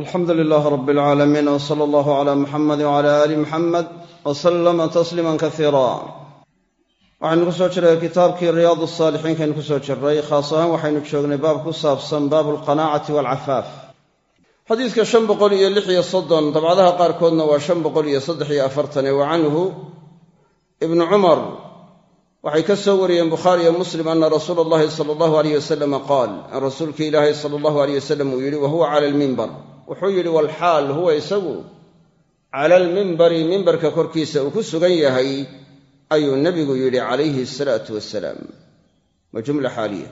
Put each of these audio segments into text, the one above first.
alxamdu lilaah rab alcaalamiin w sala allahu cala muxamadi wcala aali muxamed w salama tasliima kasiira waxaynu ku soo jiray kitaabkii riyaad saalixiinkaynu ku soo jiray. Khaas ahaan waxaynu joognay baab ku saabsan baabu alqanaacati walcafaaf xadiidka shan boqol iyo lix iyo soddon dabcadaha qaarkoodna waa shan boqol iyo saddex iyo afartan wa canhu ibnu cumar. Waxay ka soo wariyeen bukhaari iyo muslim ana rasuula allahi sala allahu aleyh wasalama qaal in rasuulkii ilaahay sala allahu aleyh uu yidhi wa huwa cala almimbar wuxuu yidhi walxaal huwa isagu cala almimbari mimbarka korkiisa uu ku sugan yahay ayuu nebigu yidhi calayhi asalaatu wasalaam waa jumla xaaliya.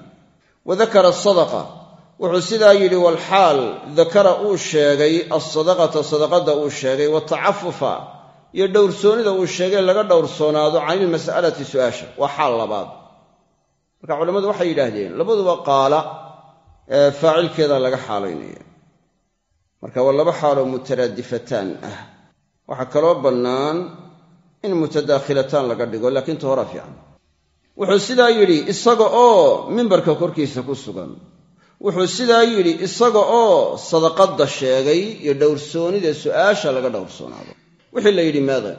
Wa dakara asadaqa wuxuu sidaa yidhi walxaal dakara uu sheegay alsadaqata sadaqadda uu sheegay watacafufa iyo dhowrsoonida uu sheegay laga dhowrsoonaado can ilmas'alati su'aasha. Waa xaal labaad. Marka culammadu waxay yidhaahdeen labaduba qaala ee faacilkeeda laga xaalaynaya marka waa laba xaaloo mutaraadifataan ah. Waxaa kaloo bannaan in mutadaakhilataan laga dhigo laakiin ta hora fiican. Wuxuu sidaa yidhi isaga oo mimbarka korkiisa ku sugan. Wuxuu sidaa yidhi isaga oo sadaqadda sheegay iyo dhowrsoonida su'aasha laga dhowrsoonaado wixii la yidhi maada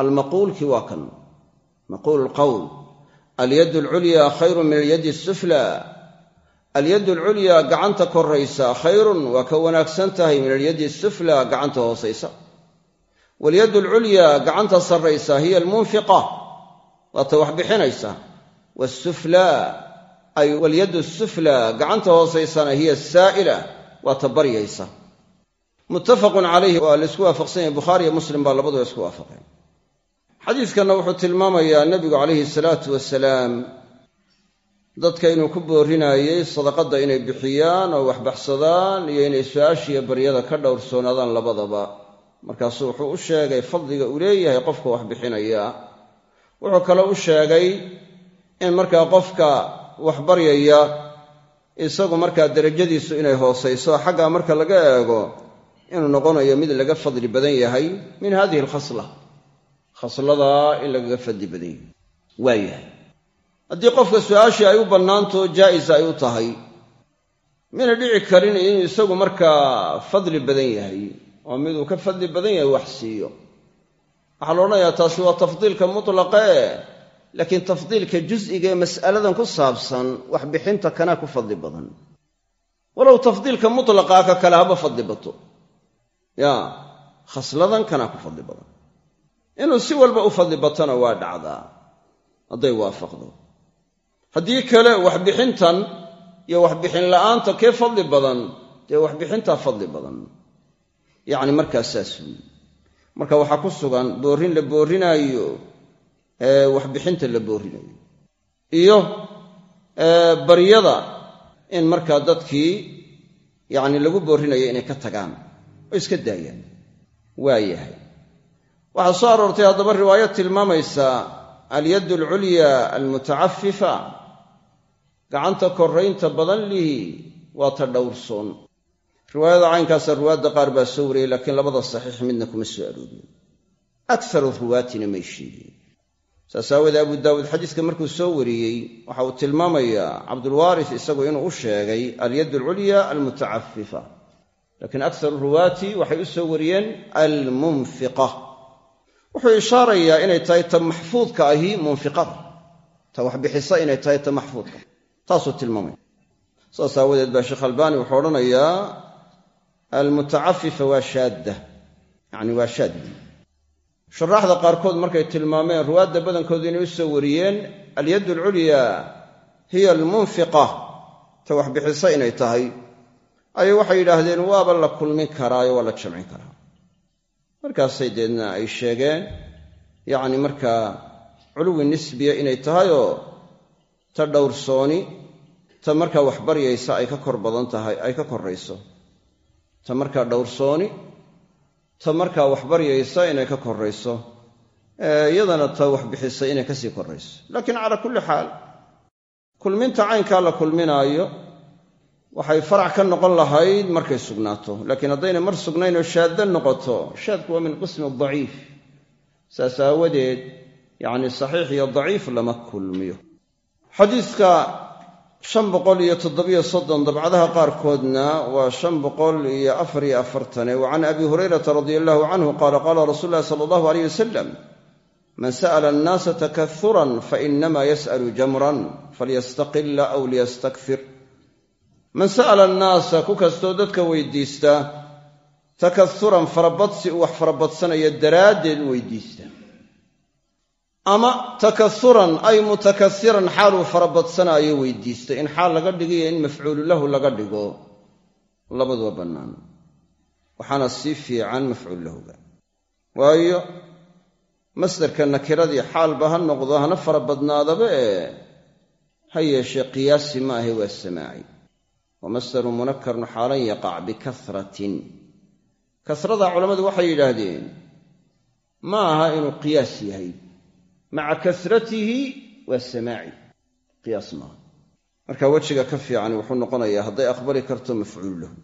almaquulkii waa kan maquulu lqowl alyaddu alculyaa khayrun min alyaddi asufla alyaddu alculyaa gacanta koraysa khayrun waa ka wanaagsan tahay. Min alyaddi asufla gacanta hoosaysa. Walyaddu alculyaa gacanta sarraysa hiya almunfiqa. Waata wax bixinaysa. Waasuflaa ay walyaddu asuflaa gacanta hoosaysana hiya asaa'ila waa ta baryaysa. Muttafaqun calayhi waa laysku waafaqsan yahay. Bukhaari iyo muslim baa labaduba isku waafaqeen. Xadiidkanna wuxuu tilmaamayaa nebigu calayhi salaatu wasalaam dadka inuu ku boorinaayey sadaqadda inay bixiyaan oo waxbaxsadaan iyo inay su'aashiiyo baryada ka dhowrsoonaadaan labadaba. Markaasuu wuxuu u sheegay fadliga uu leeyahay qofka wax bixinaya. Wuxuu kale u sheegay in markaa qofka wax baryaya isagu markaa derajadiisu inay hoosayso. Xaggaa marka laga eego inuu noqonayo mid laga fadli badan yahay min hadihi alkhasla khasladaa in lagaga fadli badan yahay. Waa yahay haddii qofka su'aashii ay u bannaanto jaa'isa ay u tahay mina dhici karin inuu isagu markaa fadli badan yahay oo miduu ka fadli badan yahay wax siiyo. Waxaa la odhanayaa taasi waa tafdiilka mutlaqee laakiin tafdiilka jus'iga ee mas'aladan ku saabsan waxbixinta kanaa ku fadli badan. Walow tafdiilka mutlaqaa ka kale haba fadli bato. Ya khasladan kanaa ku fadli badan. Inuu si walba u fadli batona waa dhacdaa. Hadday waafaqdo haddii kale waxbixintan iyo waxbixin la'aanta kee fadli badan dee waxbixintaa fadli badan. Yacni markaas saas weyi marka waxaa ku sugan boorrin la boorrinaayo waxbixinta la boorrinayo iyo baryada in markaa dadkii yacni lagu boorrinayo inay ka tagaan oo iska daayaan. Waa yahay. Waxaa soo aroortay haddaba riwaayo tilmaamaysa alyaddu alculyaa almutacafifa gacanta koraynta badan lihi waa ta dhowrsoon riwaayada caynkaasa ruwaadda qaar baa soo wariyey laakiin labada saxiix midna kuma soo aroorin akaru ruwaatina may sheegin. Saas aawoodee abu daawuud xadiiska markuu soo wariyey waxa uu tilmaamayaa cabdulwaaris isagu inuu u sheegay alyaddu alculya almutacafifa laakiin akaru ruwaati waxay u soo wariyeen almunfiqa wuxuu ishaarayaa inay tahay ta maxfuudka ahi munfiqada. Ta waxbixisa inay tahay ta maxfuudka. Taasuu tilmaamaya. Saas aawadeed baa sheekh albaani wuxuu odhanayaa almutacafifa waa shaadda. Yacni waa shaad. Shuraaxda qaarkood markay tilmaameen ruwaadda badankoodu inay u soo wariyeen alyaddu alculyaa hiya almunfiqa. Ta waxbixisa inay tahay. Ayay waxay yidhaahdeen waaba la kulmin karaayo waa la jamcin karaa markaasay deedna ay sheegeen yacni markaa culuwi nisbiya inay tahayoo ta dhowrsooni ta markaa wax baryaysa ay ka kor badan tahay ay ka korayso. Ta markaa dhowrsooni ta markaa wax baryaysa inay ka korayso. Iyadana ta wax bixisa inay ka sii korayso. Laakiin calaa kulli xaal kulminta caynkaa la kulminaayo waxay farac ka noqon lahayd markay sugnaato. Laakiin haddaynay mar sugnayn oo shaadda noqoto shaadku waa min qismi daciif saas aawadeed yacni saxiix iyo daciif lama kulmiyo. Xadiiska shan boqol iyo toddobiyo soddon dabcadaha qaarkoodna waa shan boqol iyo afar iyo afartane. Wa can abi hurayrata radia allahu canhu qaala qaala rasuulu llahi sala allahu aleyh wasalam man sa'la annaasa takauran fainama yas'alu jamran falyastaqila aw liyastakfir man sa'ala annaasa ku kastoo dadka weydiista takauran farabadsi uu wax farabadsanaya daraaddeed u weydiista. Ama takauran ay mutakasiran xaaluu farabadsanaayo weydiista. In xaal laga dhigiyo in mafcuulu lahu laga dhigo labaduba bannaan. Waxaana sii fiican mafcuul lahuga. Waayo masdarka nakiradii xaalba ha noqdo hana fara badnaadaba ee ha yeeshee qiyaasi ma ahe waa samaaci wa masdaru munakarun xaalan yaqac bikasratin kasrada culammadu waxay yidhaahdeen ma aha inuu qiyaas yahay maca kasratihi waa samaaci qiyaas maaha marka wejiga ka fiican wuxuu noqonayaa hadday aqbali karto mafcuul lahu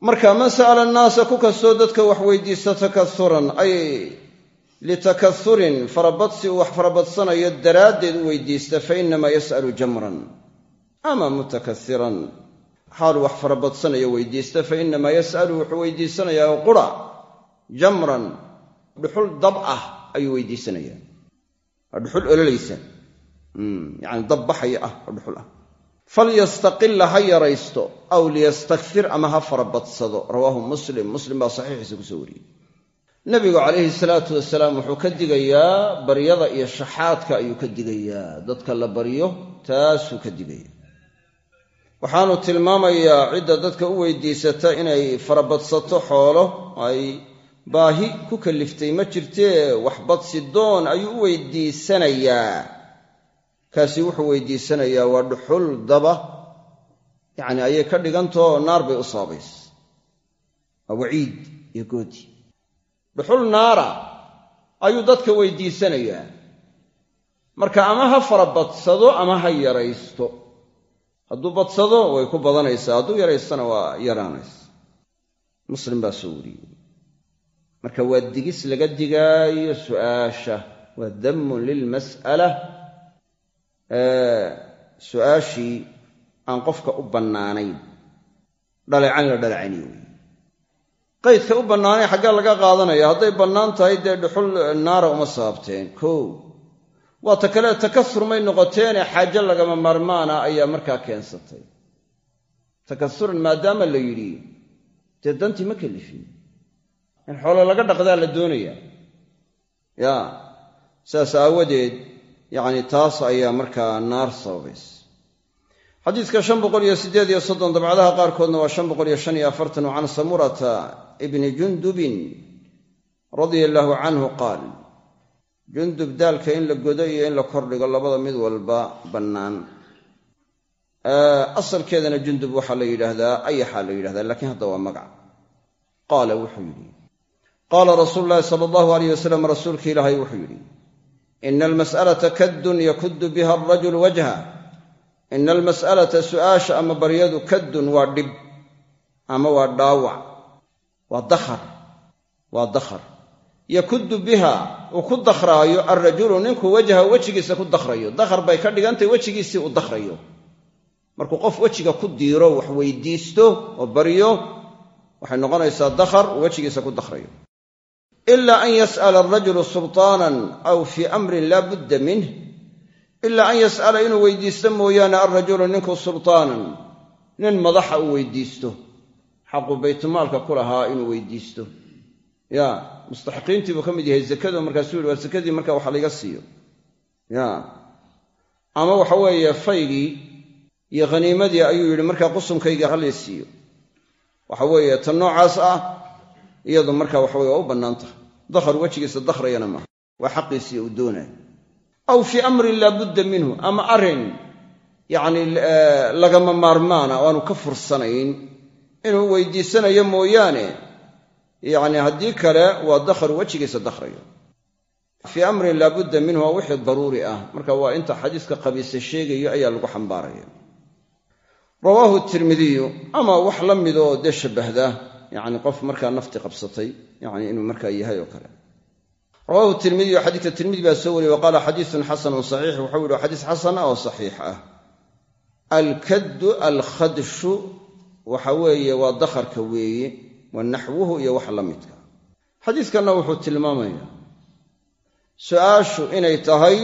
marka man sa'ala annaasa ku kastoo dadka wax weydiista takasuran ay litakaurin farabadsi uu wax farabadsanayo daraaddeed u weydiista fa inamaa yas'alu jamran ama mutakasiran xaaluu wax farabadsanayo weydiista fa inamaa yas'alu wuxuu weydiisanayaa qura jamran dhuxul dab ah ayuu weydiisanayaa. Waa dhuxul ololaysa yani dab baxaya ah dhuxul ah. Falyastaqila ha yaraysto aw liyastakfir ama ha farabadsado rawaahu muslim muslim baa saxiixiisa ku soo wariyey. Nabigu calayhi salaatu wasalaam wuxuu ka digayaa baryada iyo shaxaadka ayuu ka digayaa. Dadka la baryo taasuu ka digaya waxaanu tilmaamayaa cidda dadka u weydiisata inay farabadsato xoolo. Ay baahi ku kaliftay ma jirtee waxbadsi doon ayuu u weydiisanayaa. Kaasi wuxuu weydiisanayaa waa dhuxul daba. Yacni ayay ka dhigantao naar bay u sababaysa waa waciid iyo goodi. Dhuxul naara ayuu dadka weydiisanayaa. Marka ama ha fara badsado ama ha yaraysto hadduu badsado way ku badanaysaa. Hadduu yaraystana waa yaraanaysa. Muslim baa soo wariyey. Marka waa digis laga digaayo su'aasha. Waa dammun lilmas'ala su'aashii aan qofka u bannaanayn. Dhaleecan la dhaleecaniyo wey qaydka u bannaanay xaggaa laga qaadanaya. Hadday bannaan tahay dee dhuxul naara uma sababteen kow waa ta kale takasur may noqoteene xaajo lagama maarmaana ayaa markaa keensatay. Takasuran maadaama la yidhi dee dantii ma kelifin in xoolo laga dhaqdaa la doonaya ya saas aawadeed yacni taas ayaa markaa naar sababaysa xadiidka shan boqol iyo siddeed iyo soddon dabcadaha qaarkoodna waa shan boqol iyo shan iyo afartan can samurata ibni jundubin radia allaahu canhu qaal jundub daalka in la godo iyo in la kordhigo labada mid walba bannaan. Asalkeedana jundub waxaa la yidhaahdaa ayaxaa la yidhahdaa lakiin hadda waa magac. Qaala wuxuu yidhi qaala rasuulu llaahi sala allahu alayh wasalam rasuulki ilaahay wuxuu yidhi ina almas'alata kaddun yakuddu biha arajulu wajha. Ina almas'alata su'aasha ama baryadu kaddun waa dhib ama waa dhaawac. Waa dakhar waa dakhar yakuddu biha uu ku dakhraayo alrajulu ninku wajha wejigiisa ku dakhrayo. Dakhar bay ka dhigantay wejigiisii uu dakhrayo. Markuu qof wejiga ku diiro wax weydiisto oo baryo waxay noqonaysaa dakhar uu ku dakhrayo. Ila an yas'ala arajulu sultaanan aw fii amrin laa budda minh ilaa an yas'ala inuu weydiisto mooyaane alrajulu ninku sultaanan nin madaxa uu weydiisto. Xaqu baytumaalka ku lahaa inuu weydiisto ya mustaxiqiintii buu ka mid yahay zakado markaasuu yihi waa sakadii marka wax layga siiyo. Ya. Ama waxa weeye faygii iyo khaniimadii ayuu yidhi markaa qusunkayga halay siiyo. Waxa weeye tan noocaas ah iyadu marka waxaweye waa u bannaan tahay dakhar wejigiisa dakhrayana maaha waa xaqiisii uu doonayo. Aw fii amrin laa budda minhu ama arrin yacni lagama maarmaana oo aanu ka fursanayn inuu weydiisanayo mooyaane yacni haddii kale waa dakhar wejigiisa dakhrayo. Fii amrin laa budda minhu waa wixii daruuri ah. Marka waa inta xadiiska qabiise sheegayo ayaa lagu xambaaraya. Rawaahu tirmidiyu ama wax la midoo dee shabbahda yacni qof markaa nafti qabsatay yacni inuu markaa yahay oo kale. Rawaahu tirmidiyu xadiidka tirmidi baa soo wariyey wa qaala xadiisun xasanun saxiix wuxuu yihi waa xadiis ah alkhadshu waxa weeye waa dakharka weeye wa naxwuhu iyo wax la midka. Xadiiskanna wuxuu tilmaamayaa su'aashu inay tahay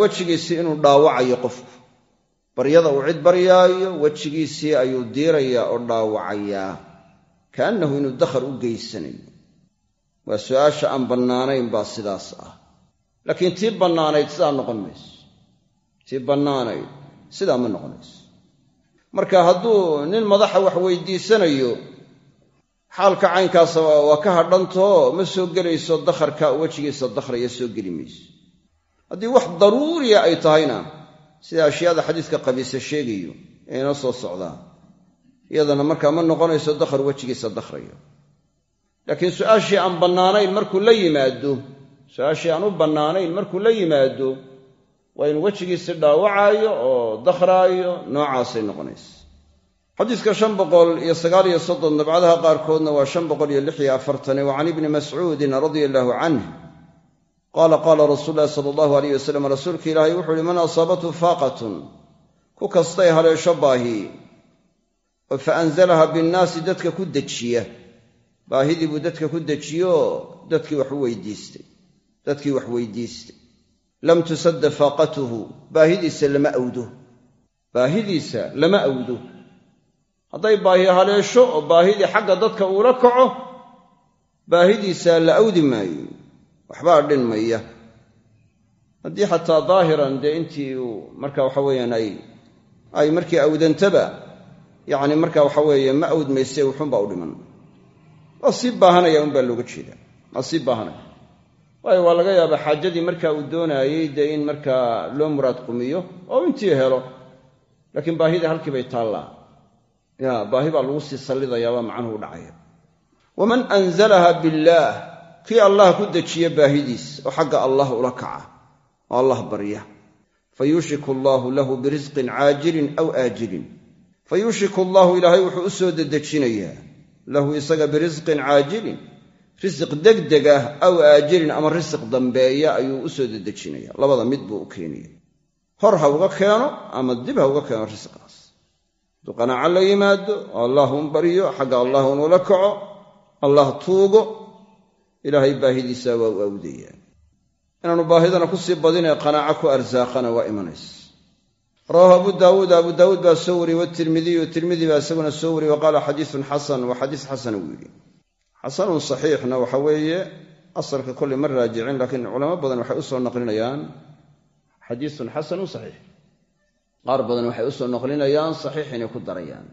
wejigiisii inuu dhaawacayo qofku. Baryada uu cid baryaayo wejigiisii ayuu diirayaa oo dhaawacayaa. Kaannahu inuu dakhar u geysanayo waa su'aasha aan bannaanayn baa sidaas ah. Laakiin tii bannaanayd sidaa noqon mayso. Tii bannaanayd sidaa ma noqonayso marka hadduu nin madaxa wax weydiisanayo xaalka caynkaasa waa ka hadhantoo ma soo gelayso dakharka wejigiisa dakhraya soo geli mayso. Haddii wax daruuriya ay tahayna sida ashyaada xadiiska qabiise sheegayo ee inoo soo socdaa iyadana markaa ma noqonayso dakhar wejigiisa dakhrayo laakiin su'aashii aan bannaanayn markuu la yimaado su'aashii aan u bannaanayn markuu la yimaado waa in wejigiisi dhaawacaayo oo dakhraayo noocaasay noqonaysa. Xadiiska shan boqol iyo sagaal iyo soddon dabcadaha qaarkoodna waa shan boqol iyo lix iyo afartani wa can ibni mascuudin radia allaahu canh qaala qaala rasuulu ulahi sala allahu alayh wasalam rasuulka ilaahay wuxuu uhi man asaabathu faaqatun ku kastay haleesho baahi oo fa anzalaha binnaasi dadka ku dejiya. Baahidii buu dadka ku weydiistay dadkii wax weydiistay lam tusadda faaqatuhu baahidiisa lama awdo. Baahidiisa lama awdo. Hadday baahi haleesho oo baahidii xagga dadka uula kaco baahidiisa la awdi maayo. Waxbaa dhinmaya haddii xataa daahiran dee intii uu marka waxa weeyaan ay markii awdantaba yacni marka waxa weeye ma awdmayse wuxuunbaa u dhiman. Waa baahanaya unbaa looga jeeda waa baahanaya waayo waa laga yaabaa xaajadii marka uu doonaayey dee in markaa loo muraad qumiyo oo intii helo. Laakiin baahidii halkii bay taallaa. Ya baahi baa lagu sii sallidayaabaa macnuhu u dhacaya. Waman anzalaha billaah kii allah ku dejiya baahidiis oo xagga allah ula kaca oo allah barya. Fa yuushiku allaahu lahu birisqin caajilin aw aajilin. Fa yuushiku allaahu ilaahay wuxuu u soo dedejinayaa. Lahu isaga birisqin caajilin risiq degdeg ah aw aajilin ama risiq dambeeya ayuu u soo dedejinaya. Labada mid buu u keenaya. Hor ha uga keeno ama dib ha uga keeno risqaas hadduu qanaaco la yimaado oo allah un baryo xagga allah unula kaco allah tuugo ilaahay baahidiisa waa u awdayaa inaanu baahidana ku sii badinee qanaaco ku arsaaqana waa imanaysa rawaahu abu daawuud abu daawuud baa soo wariyey watirmidiyu tirmidi baa isaguna soo wariyey wa qaala xasan buu yidhi xasanun saxiixna waxa weeye asalka kolley ma raajicin laakiin culamo badan waxay u soo naqlinayaan xadiisun xasanun saxiix. Qaar badan waxay u soo naqlinayaan saxiix inay ku darayaan.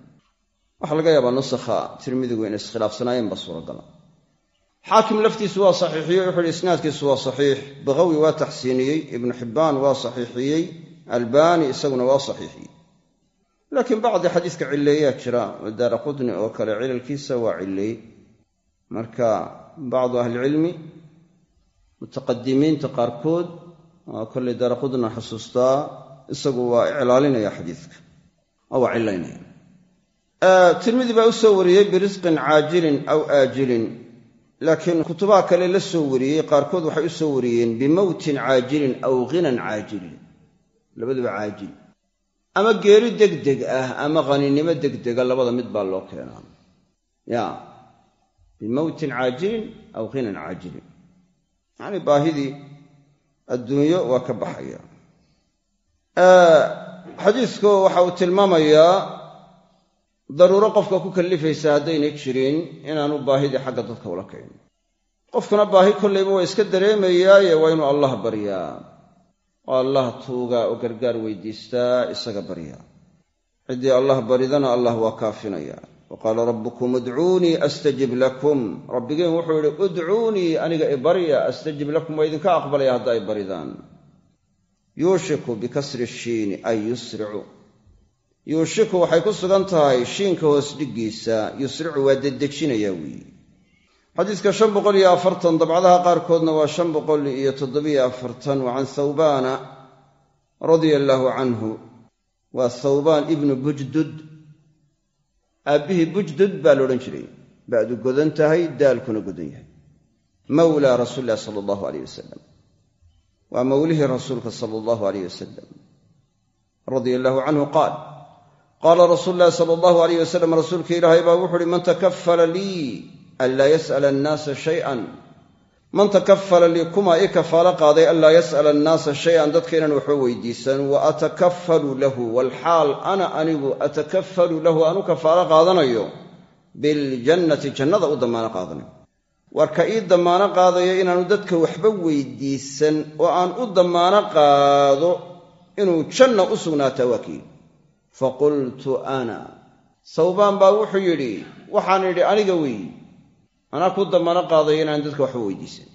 Waxaa laga yaabaa nusakha tirmidigu inay iskhilaafsanaayeen ba suuragala xaakim laftiisu waa saxiixiyey wuxuu ihi isnaadkiisu waa saxiix bakawi waa taxsiiniyey ibnu xibbaan waa saxiixiyey albaani isaguna waa saxiixiyey. Laakiin bacdi xadiiska cilleeyaa jira oo daara qudni oo kale cilalkiisa waa cilleey marka bacdu ahlicilmi mutaqadimiinta qaarkood kolley daara qudna xusuustaa isagu waa iclaalinaya xadiiska oo waa cilaynaya tirmidi baa u soo wariyey birisqin caajilin aw aajilin laakiin kutubaha kale la soo wariyey qaarkood waxay u soo wariyeen bimowtin caajilin aw ghinan caajilin. Labaduba caajil. Ama geeri degdeg ah ama haninimo degdega labada mid baa loo keenaa bimowtin caajilin aw ghinan caajilin yacni baahidii adduunyo waa ka baxaya xadiisku waxa uu tilmaamayaa daruuro qofka ku kallifaysa haddaynay jirin inaanu baahidii xagga dadka ula kicin qofkuna baahi kollayba waa iska dareemayaaye waa inuu allah baryaa oo allah tuugaa oo gargaar weydiistaa isaga baryaa ciddii allah baridana allah waa kaafinaya wa qaala rabbukum udcuunii astajib lakum rabbigeen wuxuu yidhi udcuunii aniga ibarya astajib lakum waa idinka aqbalaya hadda ay baridaan yuushiku bikasri shiini ay yusricu yuushiku waxay ku sugan tahay shiinka hoos dhiggiisa yusricu waa dedejinayaa weeye xadiiska shan boqol iyo afartan dabcadaha qaarkoodna waa shan boqol iyo toddobiyo afartan wa can thawbaana radia allaahu canhu waa thawbaan ibnu bujdud aabbihii bujdud baa la odhan jiray. Ba'du godan tahay daalkuna godan yahay. Mawlaa rasuuli illahi sala allahu aleyh wasalam waa mawlihii rasuulka sala allahu aleyh wasalam radia allaahu canhu qaal qaala rasuulu llahi sala allahu alayh wasalam rasuulka ilaahay baa wuxu uhi man takafala lii an laa yas'ala annaasa shay'an man takafala lii kumaa ii kafaalo qaaday anlaa yas'ala annaasa shay-an dadka inaan waxba weydiisan wa atakafalu lahu walxaal ana anigu atakafalu lahu aan u kafaalo qaadanayo biljannati jannada u damaano qaadanayo. Warka ii damaano qaadaya inaanu dadka waxba weydiisan oo aan u damaano qaado inuu janna u sugnaataa waa kii. Faqultu ana. Sawbaan baa wuxuu yidhi waxaan idhi aniga weeyi anaa ku damaano qaadaya inaan dadka waxba weydiisan.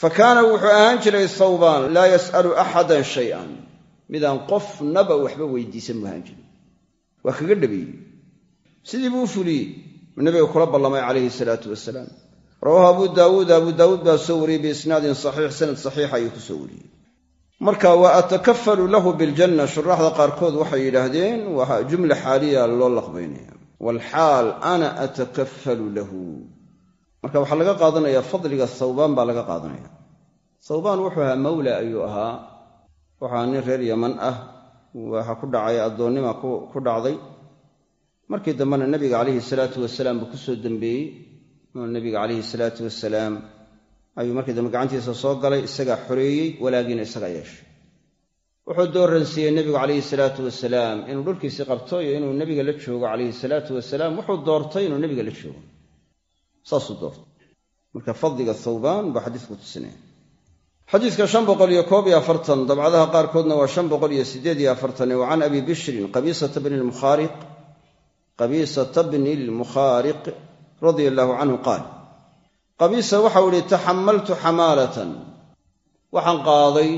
Fa kaana wuxuu ahaan jiray sawbaan laa yas'alu axadan shay-an. Midaan qofnaba waxba weydiisan buu ahaan waa kaga dhabeeyey. Sidii buu u fuliyey. Nabiga kula ballamay calayhi salaatu wasalaam rawaahu abu daawuud abu daawuud baa soo wariyey biisnaadin saxiix sanad saxiixa ayuu ku soo wariyey. Marka wa atakafalu lahu biljanna. Shuraaxda qaarkood waxay yidhaahdeen waa jumla xaaliya loo laqbaynaya. Waalxaal ana atakafalu lahu marka waxaa laga qaadanayaa fadliga sawbaan baa laga qaadanaya. Sawbaan wuxuu ahaa mawla ayuu ahaa. Waxaa nin reer yaman ah waxa ku dhacay addoonnima ku dhacday. Markii dambena nebiga calayhi salaatu wasalaam buu ku soo dembeeyey nebiga calayhi salaatu wasalaam ayuu markii dambe gacantiisa soo galay isagaa xoreeyey walaagiina isagaa yeeshay. Wuxuu dooransiiyey nebigu calayhi salaatu wasalaam inuu dhulkiisii qabto iyo inuu nebiga la joogo calayhi salaatu wasalaam. Wuxuu doortay inuu nebiga la joogo saasuu doortay. Marka fadliga thawbaan baa xadiisku tusinaya xadiiska shan boqol iyo koob iyo afartan dabcadaha qaarkoodna waa shan boqol iyo siddeed iyo afartan wa can abi bishrin qabiisata bni lmukhaariq qabiisata bni lmukhaariq radia allaahu canhu qaal qabiisa waxau ihi taxamaltu xamaalatan. Waxaan qaaday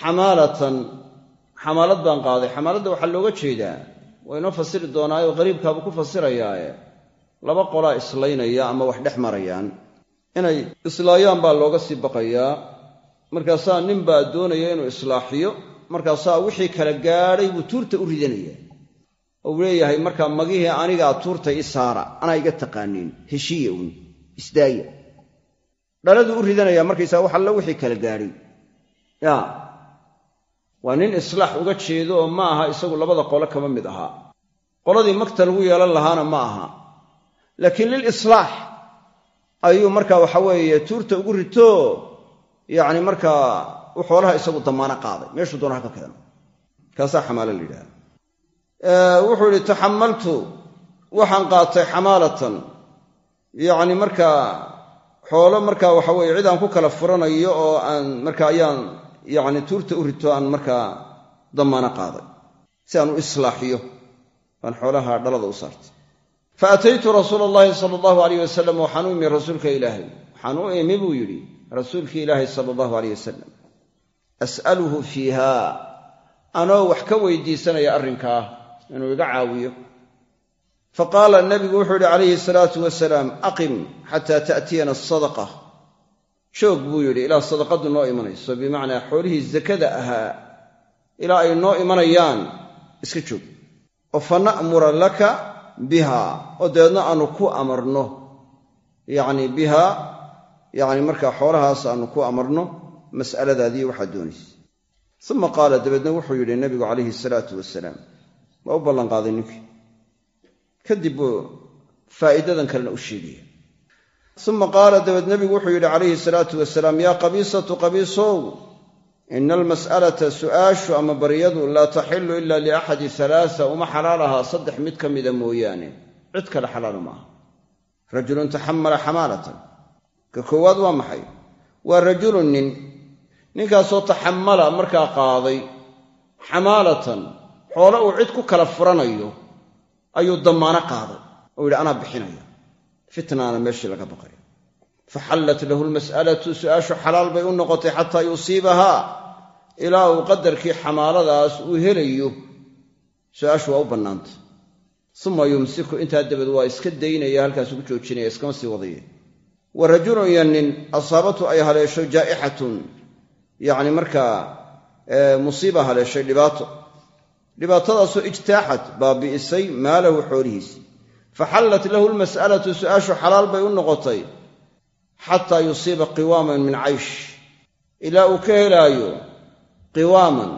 xamaalatan. Xamaalad baan qaaday. Xamaaladda waxaa looga jeedaa. Waa inoo fasiri doonaayo qariibkaabuu ku fasirayaae laba qolaa islaynaya ama wax dhex marayaan inay islaayaan baa looga sii baqayaa. Markaasaa nin baa doonaya inuu islaaxiyo markaasaa wixii kala gaadhay buu tuurta u ridanaya oo uu leeyahay markaa magihii anigaa tuurta i saara anaa iga taqaaniin heshiiya uun isdaaya. Dhaladuu u ridanaya markaysaa wax alla wixii kala gaadhay. Ya waa nin islaax uga jeedo oo ma aha isagu labada qole kama mid ahaa. Qoladii magta lagu yeelan lahaana ma aha laakiin lil islaax ayuu markaa waxa weeye tuurta ugu rito yacni markaa xoolaha isagu damaano qaaday. Meeshuu doonaha ka keeno kaasaa xamaalo la yidhaha wuxuu idhi taxamaltu waxaan qaatay xamaalatan. Yacni markaa xoolo markaa waxa weye cid aan ku kala furanayo oo aan marka ayaan yacni tuurta u rito aan markaa damaano qaaday. Si aan u islaaxiyo baan xoolaha dhalada u saartay fa ataytu rasuula allahi sala allahu alayh wasalam waxaan u imi rasuulka ilaahay waxaan u imi buu yidhi rasuulkii ilaahay sala allahu aleyh wasalam as'aluhu fiiha anoo wax ka weydiisanaya arrinkaa inuu iga caawiyo fa qaala nabigu wuxuu yidhi calayhi salaatu wasalaam aqim xataa ta'tiyana asadaqa joog buu yidhi ilaa sadaqadu noo imanayso bimacnaa xoolihii zakada ahaa ilaa ay noo imanayaan iska joog biha oo dabeedna aanu ku amarno. Yacni biha yacni markaa xoolahaas aanu ku amarno mas'aladaadii waxaad doonaysa. Uma qaala dabeedna wuxuu yidhi nabigu calayhi salaatu wasalaam waa u ballanqaaday ninkii kadib buu faa'iidadan kalena u sheegaya. Uma qaala dabeed nebigu wuxuu yidhi calayhi salaatu wasalaam yaa qabiisatu qabiisow ina almas'alata su'aashu ama baryadu laa taxilu ila liaxadi alaaa uma xalaal ahaa saddex mid ka mida mooyaane cid kale xalaalu maaha rajulun taxamala xamaalatan ka koowaad waa maxay waa rajulun nin ninkaasoo taxamala markaa qaaday xamaalatan xoole uu cid ku kala furanayo ayuu damaano qaaday oo yidhi anaa bixinaya fitnaana meeshii laga baqaya faxallat lahu lmas'alatu su'aashu xalaal bay u noqotay xataa yusiibahaa ilaa uu qadarkii xamaaladaas uu helayo su'aashu waa u bannaantay. Uma yumsiku intaa dabeed waa iska daynaya halkaas ugu joojinaya iskama sii wadaya wa rajulun iyo nin asaabatu ay haleesho jaa'ixatun. Yacni markaa musiiba haleeshay dhibaato. Dhibaatadaasoo ijtaaxat baabi'isay maalahu xoolihiisii faxallat lahu lmas'alatu su'aashu xalaal bay u noqotay. Xataa yusiiba qiwaaman min caysh. Ilaa uu ka helaayo qiwaaman.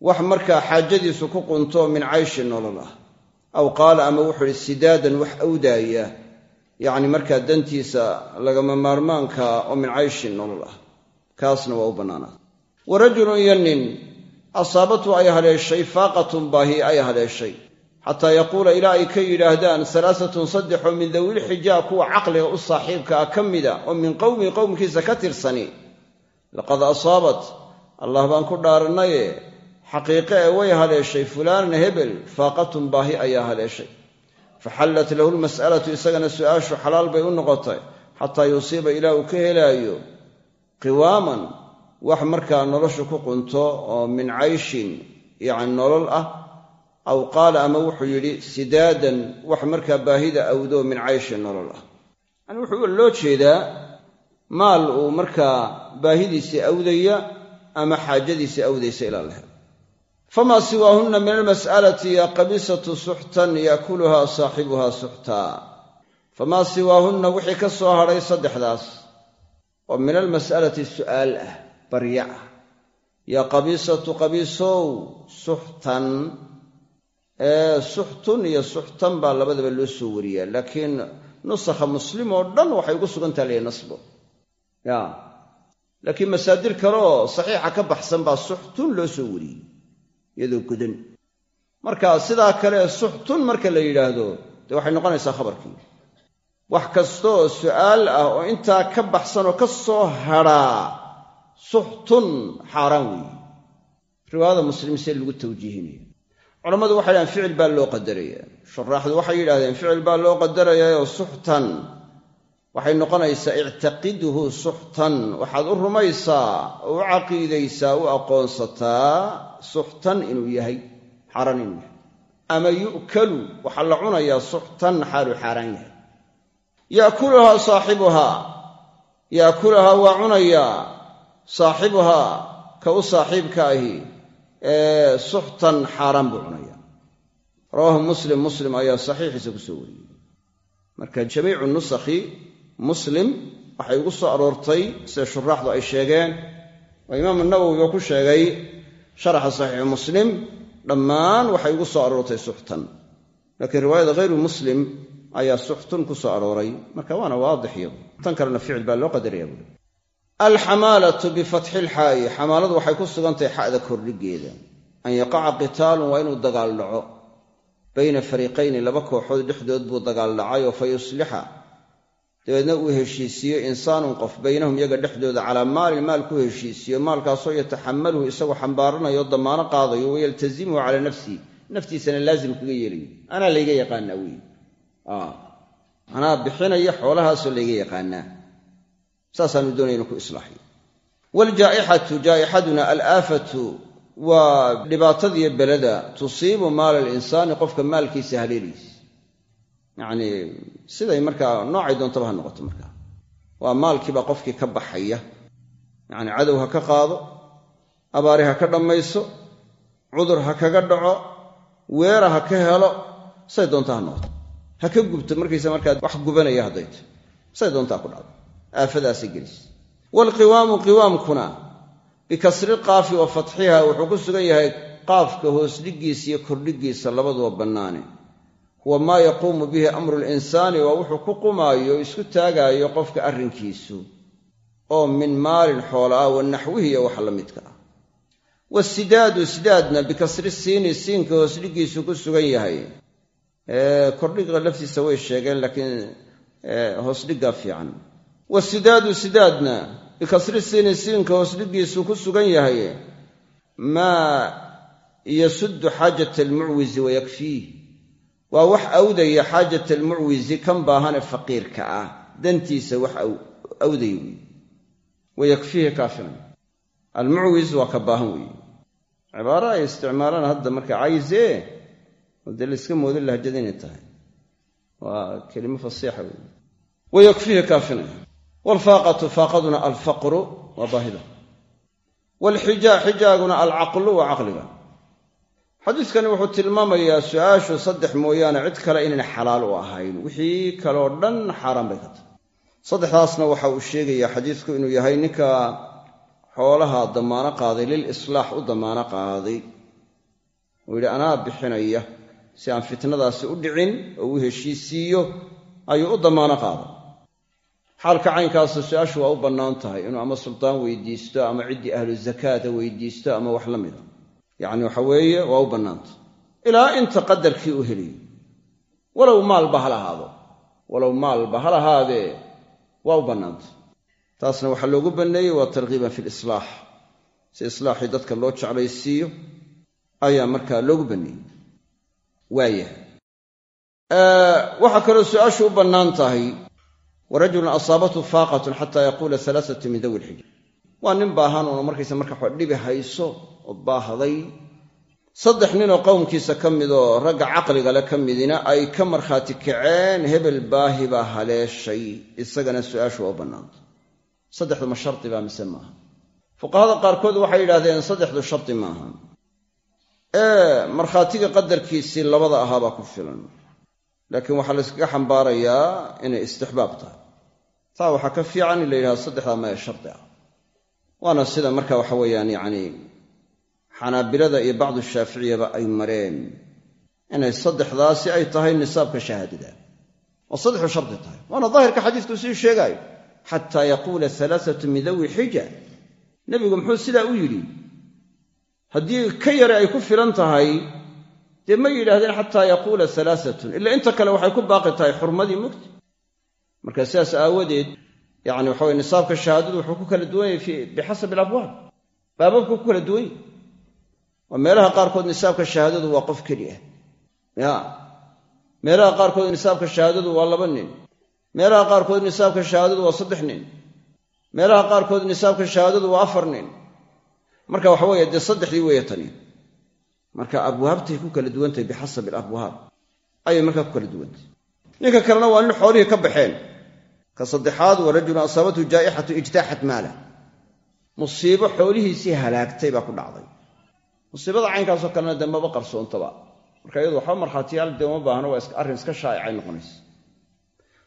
Wax markaa xaajadiisu ku qunto min cayshi nolol ah. Aw qaala ama wuxuu idhi sidaadan wax awdaaya. Yacni markaa dantiisa lagama maarmaanka oo min cayshi nolol ah. Kaasna waa u bannaanaada wa rajulun iyo nin asaabatu ay haleeshay faaqatun baahi ay haleeshay. Xataa yaquula ilaa ay ka yidhaahdaan salaasatun saddexoo min dawilxijaa kuwa caqliga u saaxiibka ah ka mida oo min qowmi qowmkiisa ka tirsani. Laqad asaabat allah baan ku dhaarannaye xaqiiqe ee way haleeshay fulaanan hebel faaqatun baahi ayaa haleeshay. Faxallat lahu lmas'alatu isagana su'aashu xalaal bay u noqotay xataa yusiiba ilaa uu ka helaayo qiwaaman wax markaa noloshu ku qunto oo min cayshin yacni nolol ah. Aw qaala ama wuxuu yidhi sidaadan wax markaa baahida awdo min cayshin nolol ah. Yani wuxuu loo jeedaa maal uu markaa baahidiisii awdaya ama xaajadiisii awdaysa ilaa la famaa siwaahunna min almas'alati yaa qabiisatu suxtan yaakuluhaa saaxibuhaa suxtaa famaa siwaahunna wixii ka soo hadhay saddexdaas oo min almas'alati su'aal ah barya ah. Yaa qabiisatu qabiisow suxtan ee suxtun iyo suxtan baa labadaba loo soo wariyaa laakiin nusakha muslim oo dhan waxay ugu sugantaha leeyahy nasbo. Ya laakiin masaadir kale oo saxiixa ka baxsan baa suxtun loo soo wariyey iyadoo godan marka sidaa kale suxtun marka la yidhaahdo dee waxay noqonaysaa khabarkii. Wax kastaoo su'aal ah oo intaa ka baxsan oo ka soo hadhaa suxtun xaaraan weeye. Riwaayada muslim see lagu tawjiihinaya culammadu waxay dhahdeen ficil baa loo qadaraya shuraaxdu waxay yidhahdeen ficil baa loo qadarayaoo suxtan waxay noqonaysaa ictaqiduhu suxtan. Waxaad u rumaysaa oo u caqiidaysaa u aqoonsataa suxtan inuu yahay xaaraan inuu yahay. Ama yu'kalu waxaa la cunayaa suxtan xaaluu xaaraan yahay. Yaakuluhaa saaxibuhaa. Yaakuluhaa waa cunayaa. Saaxibuhaa ka u saaxiibka ahi ee suxtan xaaraan buu cunayaa. Rawaahu muslim muslim ayaa saxiixiisa ku soo wariyey. Marka jamiicu nusakhi muslim waxay ugu soo aroortay sida shuraaxdu ay sheegeen. Oo imaamu nawowi oo ku sheegay sharaxa saxiixu muslim dhammaan waxay ugu soo aroortay suxtan. Laakiin riwaayada hayru muslim ayaa suxtun ku soo arooray. Marka waana waadix iyadu tan kalena ficil baa loo qadaraya buui alxamaalatu bifatxi lxaa'i xamaaladu waxay ku sugantahay xa'da kordhigeeda. An yaqaca qitaalun waa inuu dagaal dhaco bayna fariiqayni laba kooxood dhexdood buu dagaal dhacay oo fa dabeedna uu heshiisiiyo insaanun qof baynahum iyaga dhexdooda calaa maalin maal ku heshiisiiyo maalkaasoo yataxamaluhu isagoo xambaaranayo damaano qaadayo wayaltazimuhu calaa nafsihi naftiisana laazim kaga yeelayo. Anaa layga yaqaanaa wey anaa bixinaya xoolahaasoo layga yaqaanaa. Saasaanu doonaya ku islaaxiyo waaljaa'ixatu jaa'ixaduna alaafatu waa dhibaatadiyo belada tusiibu maala alinsaani qofka maalkiisa haleelaysa yacnii siday markaa noocay doontaba ha noqoto markaa waa maalkiibaa qofkii ka baxaya. Yacni cadow ha ka qaado abaari ha ka dhammayso cudur ha kaga dhaco weera ha ka helo say doonta ha noqoto. Ha ka gubto markaysa markaa wax gubanaya haddayto say doontaa ku dhacdo. Aafadaasay gelis. Waalqiwaamu qiwaamkuna bikasri qaafi wa fatxiha wuxuu ku sugan yahay qaafka hoosdhiggiisa iyo kordhiggiisa labaduba bannaane huwa maa yaquumu bihi amru linsaani waa wuxuu ku qumaayo o isku taagaayo qofka arrinkiisu oo min maalin xoola ah wa naxwihi iyo wax la midka ah. Wasidaadu sidaadna bikasri siini siinka hoosdhiggiisu ku sugan yahay. Kordhiga laftiisa way sheegeen laakiin hoosdhiggaa fiican. Wasidaadu sidaadna bikasri siini siinka hoosdhiggiisu ku sugan yahay. Maa yasuddu xaajata almucwisi wayakfiih waa wax awdaya xaajata almucwisi kan baahane faqiirka ah. Dantiisa wax awdaya weeye wayakfiihi kaafinaya almucwis waa ka baahan weeye cibaaro ay isticmaalaan hadda marka caysee oo dee layska moodin lahjada inay tahay. Waa kelimo fasiixa weeye wayakfiihi kaafinaya waalfaaqatu faaqaduna alfaqru waa baahida. Waalxijaa xijaaguna alcaqlu waa caqliga xadiiskani wuxuu tilmaamayaa su'aashu saddex mooyaane cid kale inayna xalaal u ahayn. Wixii kaleoo dhan xaaraan bay ka tahay. Saddexdaasna waxa uu sheegayaa xadiisku inuu yahay ninka xoolaha damaano qaaday lil islaax u damaano qaaday. Uu yidhi anaa bixinaya. Si aan fitnadaasi u dhicin oo u heshiisiiyo ayuu u damaano qaaday. Xaalka caynkaasa su'aashu waa u bannaan tahay. Inuu ama sultaan weydiisto ama ciddii ahlu zakaata weydiisto ama wax la mida yacni waxa weeye waa u bannaantah ilaa inta qadarkii u heliyo walow maalba ha lahaado. Walow maalba ha lahaadee waa u bannaantah taasna waxaa loogu banneeyey waa tarkiiban fi lislaax si islaaxii dadka loo jeclaysiiyo ayaa markaa loogu banneeyey. Waayahay waxaa kaloo su'aashu u bannaan tahay warajulun asaabathu faaqatun xataa yaquula alaaatu min dawi lxijr waa nin baahan uuna markaysa marka wax dhibi hayso oo baahday. Saddex ninoo qowmkiisa ka mid oo ragga caqliga le ka midina ay ka markhaati kaceen hebel baahi baa haleeshay isagana su'aashu waa u bannaanta saddexdu ma shardi baa mise maaha fuqahada qaarkood waxay yidhahdeen saddexdu shardi maaha ee markhaatiga qadarkiisii labada ahaabaa ku filan. Laakiin waxaa la yskaga xambaarayaa inay istixbaab tahay. Taa waxaa ka fiican in la yidhahdo saddexdaa maya shardi ah. Waana sida marka waxa weeyaan yacni xanaabilada iyo bacdu shaaficiyaba ay mareen. Inay saddexdaasi ay tahay nisaabka shahaadada. Oo saddexdu shardi tahay. Waana daahirka xadiisku sii sheegaayo. Xataa yaquula alaaatu min dawi xija. Nebigu muxuu sidaa u yidhi haddii ka yare ay ku filan tahay dee ma yidhaahdeen xataa yaquula alaaatun ila inta kale waxay ku baaqi tahay xurmadii mugti marka sidaas aawadeed yani waxa weye nisaabka shahaadadu wuxuu ku kala duwan yahay bixasabi alabwaab. Baababku ku kala duwan yahy meelaha qaarkood nisaabka shahaadadu waa qof keli ah. Ya. Meelaha qaarkood nisaabka shahaadadu waa laba nin. Meelaha qaarkood nisaabka shahaadadu waa saddex nin. Meelaha qaarkood nisaabka shahaadadu waa afar nin. Marka waxa weeye dee saddexdii weeye tani. Marka abwaabtay ku kala duwantahay bixasabi alabwaab ayay markaa ku kala duwantahy ninka kalena waa nin xoolihii ka baxeen. Ka saddexaad wa rajulun asaabathu jaa'ixatu ijtaaxat maala. Musiibo xoolihiisii halaagtay baa ku dhacday musiibada caynkaasoo kalena dee maba qarsoontaba marka iyadu waxba markhaatiyaal dee uma baahno waa arrin iska shaa'icay noqonaysa.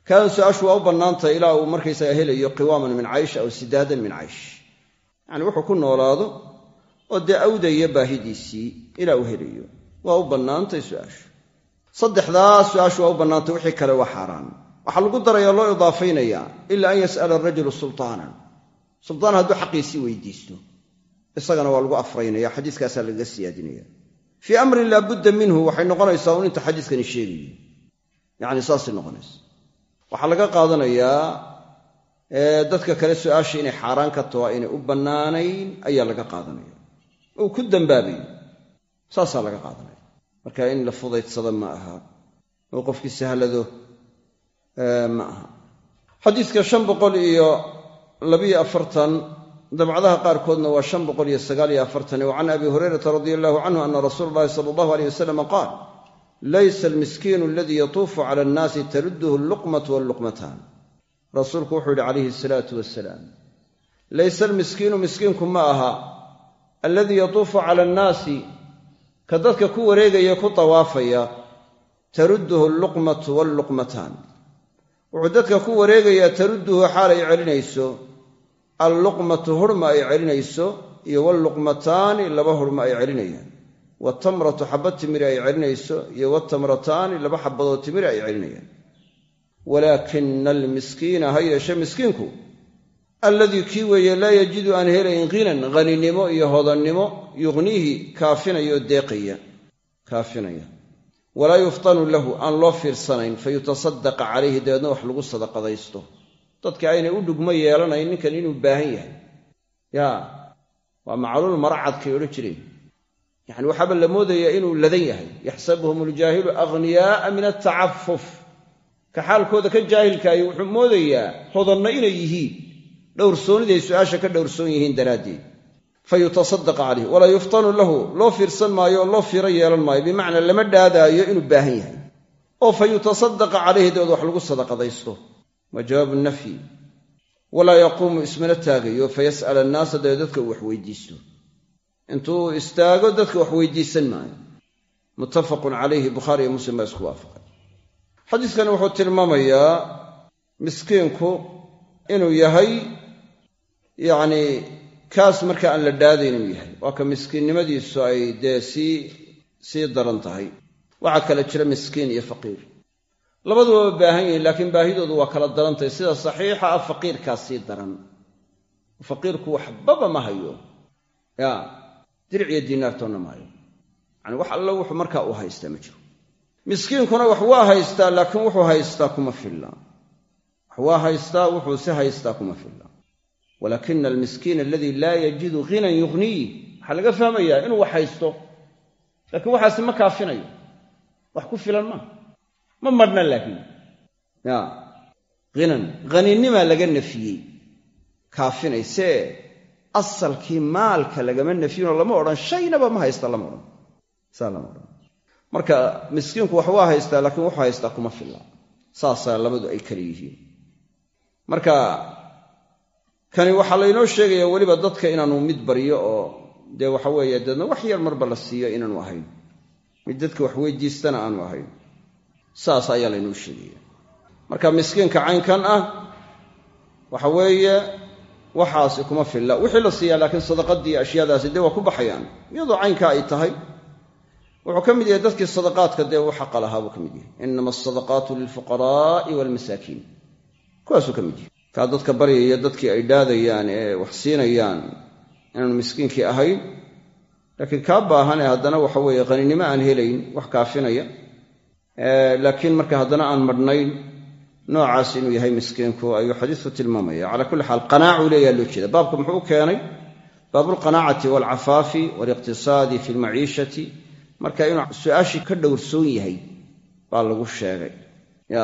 Kaada su'aashu waa u bannaantahay ilaa uu markaysaga helayo qiwaaman min caysh aw sidaadan min caysh. Yacni wuxuu ku noolaado oo dee awdaya baahidiisii ilaa uu helayo. Waa u bannaantay su'aashu. Saddexdaa su'aashu waa u bannaantay wixii kale waa xaaraan. Waxaa lagu daraya loo idaafaynayaa ila an yas'ala arajulu sultaanan. Sultaan hadduu xaqiisii weydiisto isagana waa lagu afraynaya xadiiskaasaa lagaga siyaadinaya. Fii amrin laa budda minhu waxay noqonaysaa un inta xadiiskani sheegayo. Yacni saasay noqonaysa waxaa laga qaadanayaa dadka kale su'aasha inay xaaraan ka taho inay u bannaanayn ayaa laga qaadanaya. Uu ku dambaabayo saasaa laga qaadanaya. Marka in la fudaydsado ma aha. Oo qofkii sahlado ma aha. Xadiiska shan boqol iyo labiyo afartan dabcadaha qaarkoodna waa shan boqol iyo sagaal iyo afartan wa abi hurayrata radia allahu canhu ana rasuula allahi sala allahu aleyh wasalam qaal laysa almiskiinu aladii yatuufu cala annaasi tarudduhu alluqmatu walluqmataan. Rasuulku wuxuu yidhi calayhi asalaatu wasalaam layse almiskiinu miskiinku ma aha alladii yatuufu cala annaasi ka dadka ku wareegaya ku tawaafaya tarudduhu alluqmatu walluqmataan. Wuxuu dadka ku wareegayaa tarudduhu xaal ay celinayso alluqmatu hurma ay celinayso iyo walluqmataani laba hurma ay celinayaan. Waatamratu xabad timiri ay celinayso iyo waatamrataani laba xabadoo timiri ay celinayaan. Walaakina almiskiina ha yeeshe miskiinku alladii kii weeye laa yajidu aan helayn ghinan haninimo iyo hodannimo yuqniihi kaafinaya oo deeqaya kaafinaya walaa yuftanu lahu aan loo fiirsanayn fa yutasadaqa calayhi dabeedna wax lagu sadaqadaysto dadka aynay u dhugmo yeelanayn ninkan inuu baahan yahay. Yaa waa macluul maracadkay odhan jireen yacni waxaaba la moodayaa inuu ladan yahay. Yaxsabuhum aljaahilu aghniyaaa min altacafuf ka xaalkooda ka jaahilkaayo wuxuu moodayaa hodanna inay yihiin. Dhowrsooniday su'aasha ka dhowrsoon yihiin daraaddeed. Fa yutasadaqa calayh walaa yuftanu lahu loo fiirsan maayo oo loo fiiro yeelan maayo bimacnaa lama dhaadaayo inuu baahan yahay. Oo fa yutasadaqa calayhi dabeed wax lagu sadaqadaysto waa jawaabu nafyi walaa yaquumu ismana taagayo fa yas'ala annaasa dabeed dadka uu wax weydiisto. Intuu istaago dadka wax weydiisan maayo. Muttafaqun calayhi bukhaari iyo muslim baa isku waafaqay. Xadiiskani wuxuu tilmaamayaa miskiinku inuu yahay yacnii kaas marka aan la dhaadayn inuu yahay. Waa ka miskiinnimadiisu ay dee sii sii daran tahay. Waxaa kala jira miskiin iyo faqiir labaduba waa baahan yihiin laakiin baahidoodu waa kala daran tahay sida saxiixa ah faqiirkaa sii daran. Faqiirku waxbaba ma hayo. Ya diric iyo diinaartoonna ma hayo. Yani wax alla wuxuu markaa u haystaa ma jiro. Miskiinkuna wax waa haystaa laakiin wuxuu haystaa kuma filla. Wax waa haystaa wuxuu si haystaa kuma filla. Walaakina almiskiina aladii laa yajidu ghinan yughniih. Waxaa laga fahmayaa inuu wax haysto laakiin waxaasi ma kaafinayo. Wax ku filan maaha ma madhna laakiin? Hinan haninimaa laga nafiyey. Kaafinaysee asalkii maalka lagama nafiyinoo lama odhan shaynaba ma haysta lama odhan. Saa lama marka miskiinku wax waa haystaa laakiin wuxuu haystaa kuma filla. Saasaa labadu ay kala yihiin. Marka kani waxaa laynoo sheegaya weliba dadka inaanu mid baryo oo dee waxa weeye deedna wax yar marba la siiyo inaanu ahayn. Mid dadka wax weydiistana aanu ahayn saas ayaa laynoo sheegaya. Marka miskiinka caynkan ah waxa weeye waxaasi kuma filla. Wixii la siiyaa laakiin sadaqadii ashyaadaasi dee waa ku baxayaan. Iyadoo caynkaa ay tahay wuxuu ka mid yahay dadkii sadaqaadka dee u xaqa lahaa buu ka mid yahay. Inama asadaqaatu lilfuqaraa'i waalmasaakiin. Kuwaasuu ka mid yahay. Kaa dadka baryaya dadkii ay dhaadayaan ee wax siinayaan inaanu miskiinkii ahayn laakiin kaa baahan ee haddana waxa weeye qaninimo aan helayn wax kaafinaya laakiin marka haddana aan madhnayn noocaas inuu yahay miskiinku ayuu xadiisku tilmaamaya. Calaa kulli xaal qanaacu leeyaa loo jeeda baabku muxuu u keenay? Baabulqanaacati waalcafaafi waaliqtisaadi fi lmaciishati marka inuu su'aashii ka dhowrsoon yahay baa lagu sheegay. Ya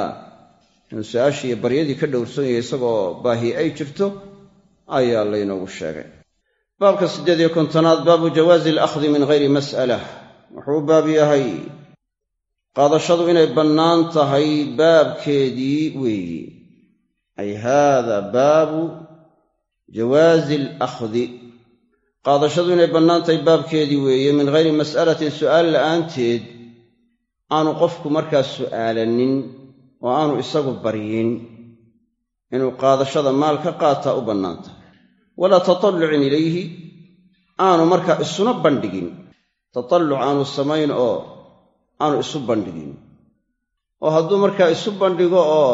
inuu su'aashii iyo baryadii ka dhowrsoon yahay isagoo baahi ay jirto ayaa laynoogu sheegay. Baabka siddeed iyo kontonaad baabu jawaazi alakhdi min hayri mas'alah wuxuu baab yahay qaadashadu inay bannaan tahay baabkeedii weeyi. Ay haada baabu jawaazi alakhdi qaadashadu inay bannaan tahay baabkeedii weeye min hayri mas'alatin su'aal la'aanteed aanu qofku markaa su'aalanin oo aanu isagu baryin inuu qaadashada maal ka qaataa u bannaan tahay. Walaa tatallucin ilayhi aanu markaa isuna bandhigin. Tatalluc aanu samayn oo aanu isu bandhigin. Oo hadduu markaa isu bandhigo oo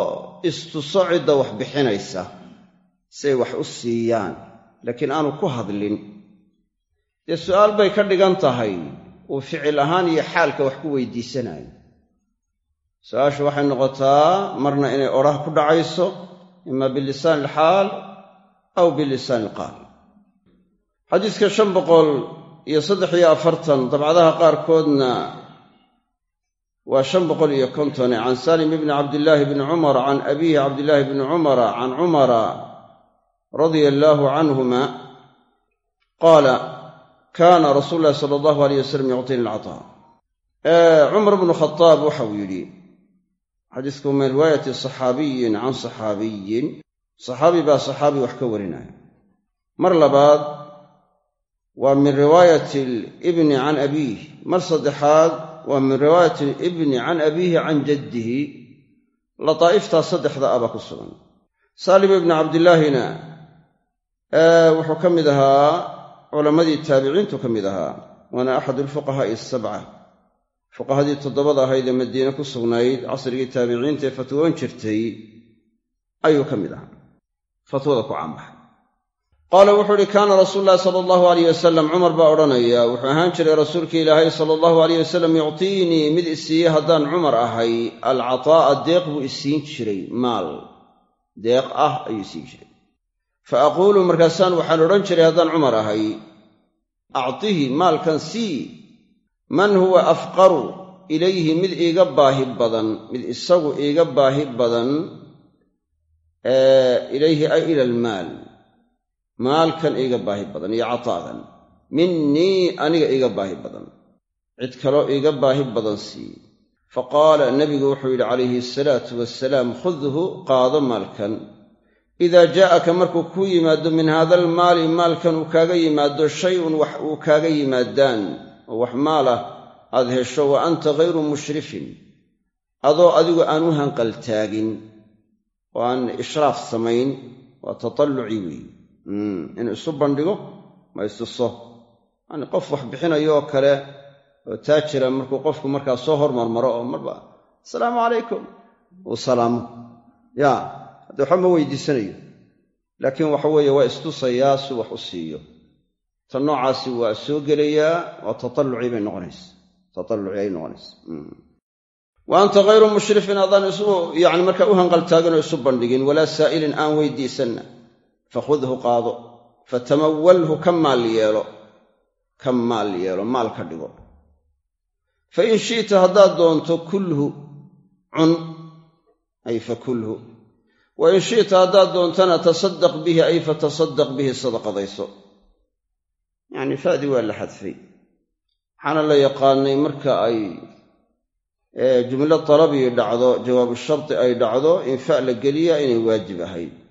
istuso cidda wax bixinaysa siay wax u siiyaan laakiin aanu ku hadlin. Dee su'aal bay ka dhigan tahay uu ficil ahaan iyo xaalka wax ku weydiisanayo. Su'aashu waxay noqotaa marna inay odhah ku dhacayso ima bilisaan alxaal aw bilisaan ilqaal xadiiska shan boqol iyo saddex iyo afartan dabcadaha qaarkoodna waa shan boqol iyo kontone can salim ibni cabdillaahi bni cumar can abiihi cabdillaahi bni cumara can cumara radia allaahu canhuma qaala kaana rasuulu llahi sala allahu aleyh wasalam yuctini alcataa cumar bnu khadaab waxau yidhi xadiisku min riwaayati saxaabiyin can saxaabiyin saxaabi baa saxaabi wax ka warinaya. Mar labaad waa min riwaayati libni can abiih. Mar saddexaad waa min riwaayati libni can abiihi can jaddihi lataa'iftaa saddexda aba ku sugan. Saalim ibni cabdillaahina wuxuu ka mid ahaa culammadii taabiciintu ka mid ahaa waana axadu alfuqahaa'i asabca fuqahadii toddobada ahayd ee madiine ku sugnayd casrigii taabiciinta ee fatwoon jirtay ayuu ka mid ahaa. Fatwada ku caanbaxay qaala wuxuu uhi kaana rasuulu llahi sala allahu alayh wasalam cumar baa odhanaya wuxuu ahaan jiray rasuulka ilaahay sala allahu alayh wasalam yuctiinii mid isiiye haddaan cumar ahay. Alcataa'a deeq buu isiin jiray maal. Deeq ah ayuu isiin jiray. Fa aquulu markaasaan waxaan odhan jiray haddaan cumar ahay. Actihi maalkan sii. Man huwa afqaru? Ilayhi mid iiga baahi badan mid isagu iiga baahi badan ilayhi ay ila almaal maalkan iiga baahi badan iyo cataagan minnii aniga iiga baahi badan. Cid kaloo iiga baahi badan sii. Fa qaala nebigu wuxuu yidhi calayhi asalaatu wasalaam khudhu qaado maalkan. Idaa jaa'aka markuu kuu yimaado min haada almaali maalkan uu kaaga yimaado shay-un wax uu kaaga yimaadaan oo wax maalah aad hesho wa anta ghayru mushrifin. Adoo adigu aan u hanqaltaagin oo aan ishraaf samayn waa tatalluci weeye inuu isu bandhigo ma istuso yani qof wax bixinayo oo kale oo taajira markuu qofku markaa soo hormarmaro oo marba asalaamu calaykum uu salaamo. Ya hadde waxba ma weydiisanayo. Laakiin waxa weeye waa istusayaa si wax u siiyo. Ta noocaasi waa soo gelayaa waa tatallucii bay noqonaysa. Tatalluci ay noqonaysa. Wa anta hayru mushrifin adaan isu yani markaa u hanqaltaaginoo isu bandhigin walaa saa'ilin aan weydiisanna fakhudhu qaado fatamawalhu ka maal yeelo ka maal yeelo maal ka dhigo. Fa in shi'ta haddaad doonto kulhu cun ay fakulhu wa in shi'ta haddaad doontana tasaddaq bihi ay fatasaddaq bihi sadaqadayso. Yacni fa'dii waa la xadfay. Waxaana la yaqaanay marka ay jumlo talabii dhacdo jawaabu sharti ay dhacdo in fa la geliya inay waajib ahayd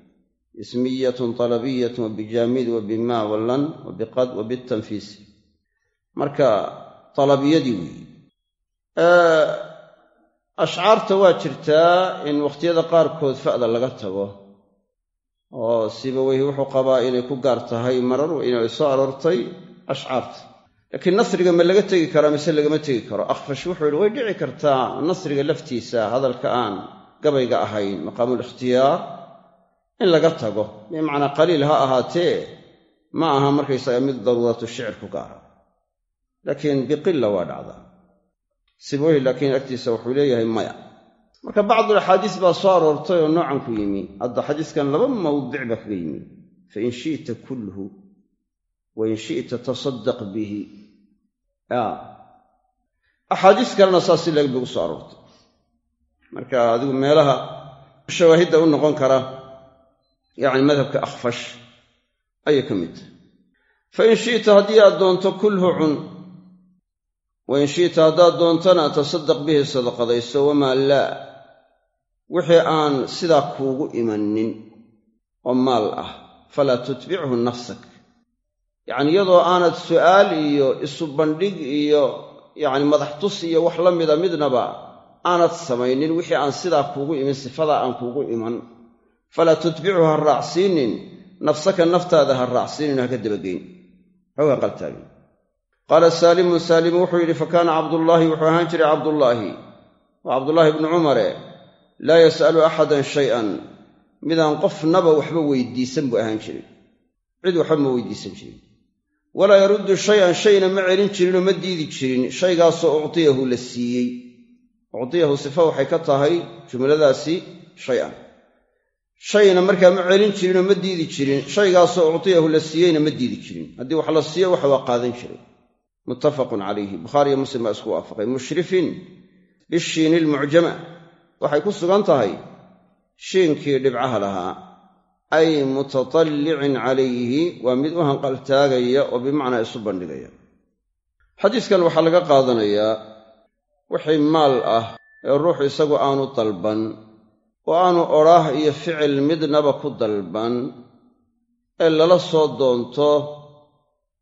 ismiyatun talabiyatun wabijaamid wabimaa wallan wabiqad wabitanfiis marka talabiyadii weeye ashcaarta waa jirtaa in wakhtiyada qaarkood fa'da laga tago. Oo sibaweyhi wuxuu qabaa inay ku gaar tahay marar inay soo aroortay ashcaarta laakiin nasriga ma laga tegi karaa mise lagama tegi karo. Akhfash wuxuu yidhi way dhici kartaa nasriga laftiisa hadalka aan gabayga ahayn maqaamuulikhtiyaar in laga tago bimacnaa qaliil ha ahaatee ma aha markaysaga mid daruuratu shicir ku gaara. Laakiin biqilla waa dhacdaa. Sibaweyhi laakiin agtiisa wuxuu leeyahay maya. Marka bacdul axaadiis baa soo aroortay oo noocan ku yimi. Hadda xadiiskan laba mawdic baa kaga yimi. Fain shi'ta kulhu wain shi'ta tasaddaq bihi. Axaadiis kalena saas si leeg bay gu soo aroortay. Marka adigu meelaha shawaahidda u noqon kara yacni madhabka akhfash ayay ka mid. Tahay fain shi'ta haddii aad doonto kulhu cun wain shi'ta haddaad doontana tasaddaq bihi sadaqadayso wamaa laa wixii aan sidaa kuugu imanin oo maal ah falaa tutbichu nafsak. Yacni iyadoo aanad su'aal iyo isu bandhig iyo yacni madax tus iyo wax la mida midnaba aanad samaynin wixii aan sidaa kuugu imin sifadaa aan kuugu iman falaa tutbichu ha raacsiinin nafsaka naftaada ha raacsiinin haka dabageyn hawga qaltaagin qaala saalimun saalimu wuxuu yidhi fa kaana cabdullaahi wuxuu ahaan jiray cabdullaahi waa cabdullaahi ibnu cumare laa yas'alu axadan shay'an midaan qofnaba waxba weydiisan buu ahaan jiray cid waxba ma weydiisan jirin walaa yaruddu shay-an shayna ma celin jirinoo ma diidi jirin shaygaasoo uctiyahu la siiyey uctiyahu sifa waxay ka tahay jumladaasi shay-an shayna markaa ma celin jirinoo ma diidi jirin. Shaygaasoo uctiyahu la siiyeyna ma diidi jirin. Haddii wax la siiyo waxa waa qaadan jiray. Muttafaqun calayhi. Bukhaariyo muslim baa isku waafaqay. Mushrifin bishiini ilmucjama waxay ku sugan tahay shiinkii dhibcaha lahaa ay mutatallicin calayhi waa mid u hanqaltaagaya oo bimacnaa isu bandhigaya. Xadiiskan waxaa laga qaadanayaa wixii maal ah ee ruux isagu aanu dalban oo aanu odhaah iyo ficil midnaba ku dalban ee lala soo doonto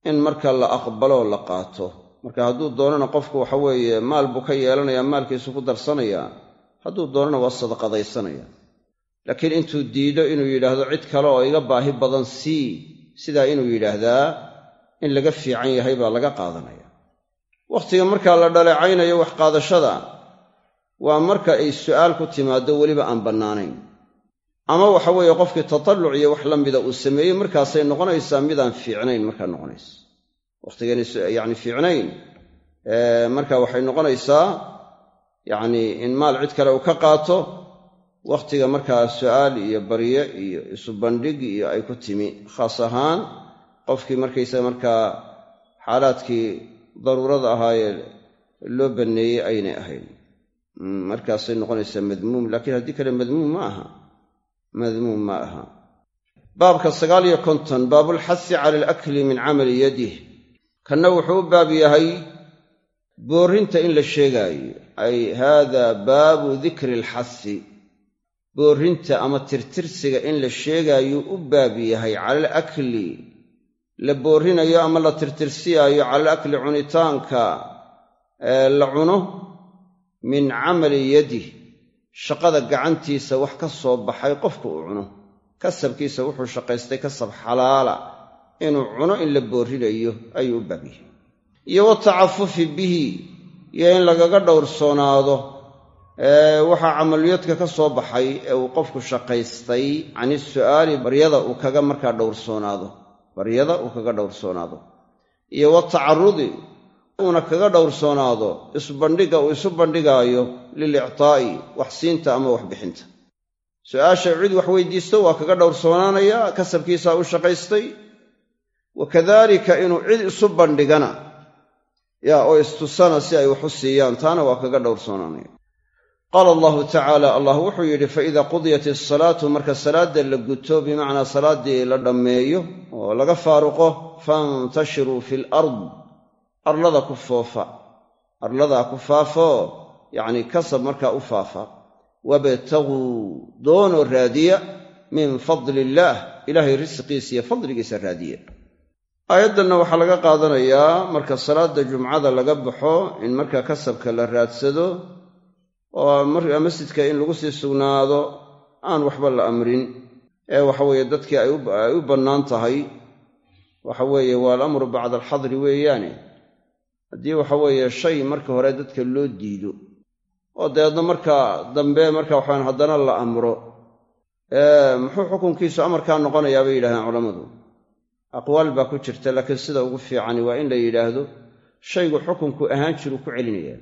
in marka la aqbaloo la qaato. Marka hadduu doonana qofku waxa weeye maal buu ka yeelanayaa maalkiisu ku darsanayaa hadduu doonana waa sadaqadaysanaya. Laakiin intuu diido inuu yidhaahdo cid kale oo iga baahi badan sii sidaa inuu yidhaahdaa in laga fiican yahay baa laga qaadanaya. Wakhtiga markaa la dhaleecaynayo wax qaadashada waa marka ay su'aal ku timaaddo weliba aan bannaanayn. Ama waxa weeye qofkii tatalluc iyo wax la mida uu sameeyey markaasay noqonaysaa midaan fiicnayn markaa noqonaysa. Wakhtigani yacni fiicnayn marka waxay noqonaysaa yacni in maal cid kale uu ka qaato wakhtiga markaa su'aal iyo barye iyo isu bandhig iyo ay ku timi. Khaas ahaan qofkii markaysaga markaa xaalaadkii daruurada ahaayee loo banneeyey aynay ahayn markaasay noqonaysaa madmuum laakiin haddii kale madmuum ma aha. Madmuum ma aha. Baabka sagaal iyo konton baabulxasi cala alakli min camali yadih kanna wuxuu u baab yahay boorrinta in la sheegaayo ay haada baabu dikri alxasi. Boorrinta ama tirtirsiga in la sheegaayuu u baab yahay cala alakli. La boorrinayo ama la tirtirsiyaayo cala alakli cunitaanka la cuno min camali yadih shaqada gacantiisa wax ka soo baxay qofka uu cuno. Kasabkiisa wuxuu shaqaystay kasab xalaala inuu cuno in la boorrinayo ayuu u baab iyo watacafufi bihi iyo in lagaga dhowrsoonaado waxaa camaliyadka ka soo baxay ee uu qofku shaqaystay can isu'aali baryada uu kaga markaa dhowrsoonaado baryada uu kaga dhowrsoonaado iyo watacarudi uuna kaga dhowrsoonaado isbandhigga uu isu bandhigaayo lilictaa'i wax siinta ama waxbixinta. Su'aasha cid wax weydiisto waa kaga dhowrsoonaanaya kasabkiisaa u shaqaystay. Wa kadalika inuu cid isu bandhigana yaa oo istusana si ay wax u siiyaan taana waa kaga dhowrsoonaanaya qaala allahu tacaala allah wuxuu yidhi faida qudiyat isalaatu marka salaadda la guto bimacnaa salaaddii la dhammeeyo oo laga faaruqo fantashiruu fi lard arlada ku foofa. Arladaa ku faafoo yacni kasab markaa u faafa. Wabtaguu doonoo raadiya min fadli illaah ilaahay risqiisa iyo fadligiisa raadiya. Aayaddanna waxaa laga qaadanayaa marka salaadda jumcada laga baxo in markaa kasabka la raadsado oo masjidka in lagu sii sugnaado aan waxba la amrin. Ee waxaweeye dadkii ay u bannaan tahay. Waxa weeye waa alamru bacda alxadri weeyaane haddii waxa weeye shay marka hore dadka loo diido oo dabeedna markaa dambe marka waxaan haddana la amro muxuu xukunkiisu amarkaa noqonayaa bay yidhahdeen culammadu. Aqwaal baa ku jirta laakiin sida ugu fiicani waa in la yidhaahdo shaygu xukunku ahaan jiru ku celinaya.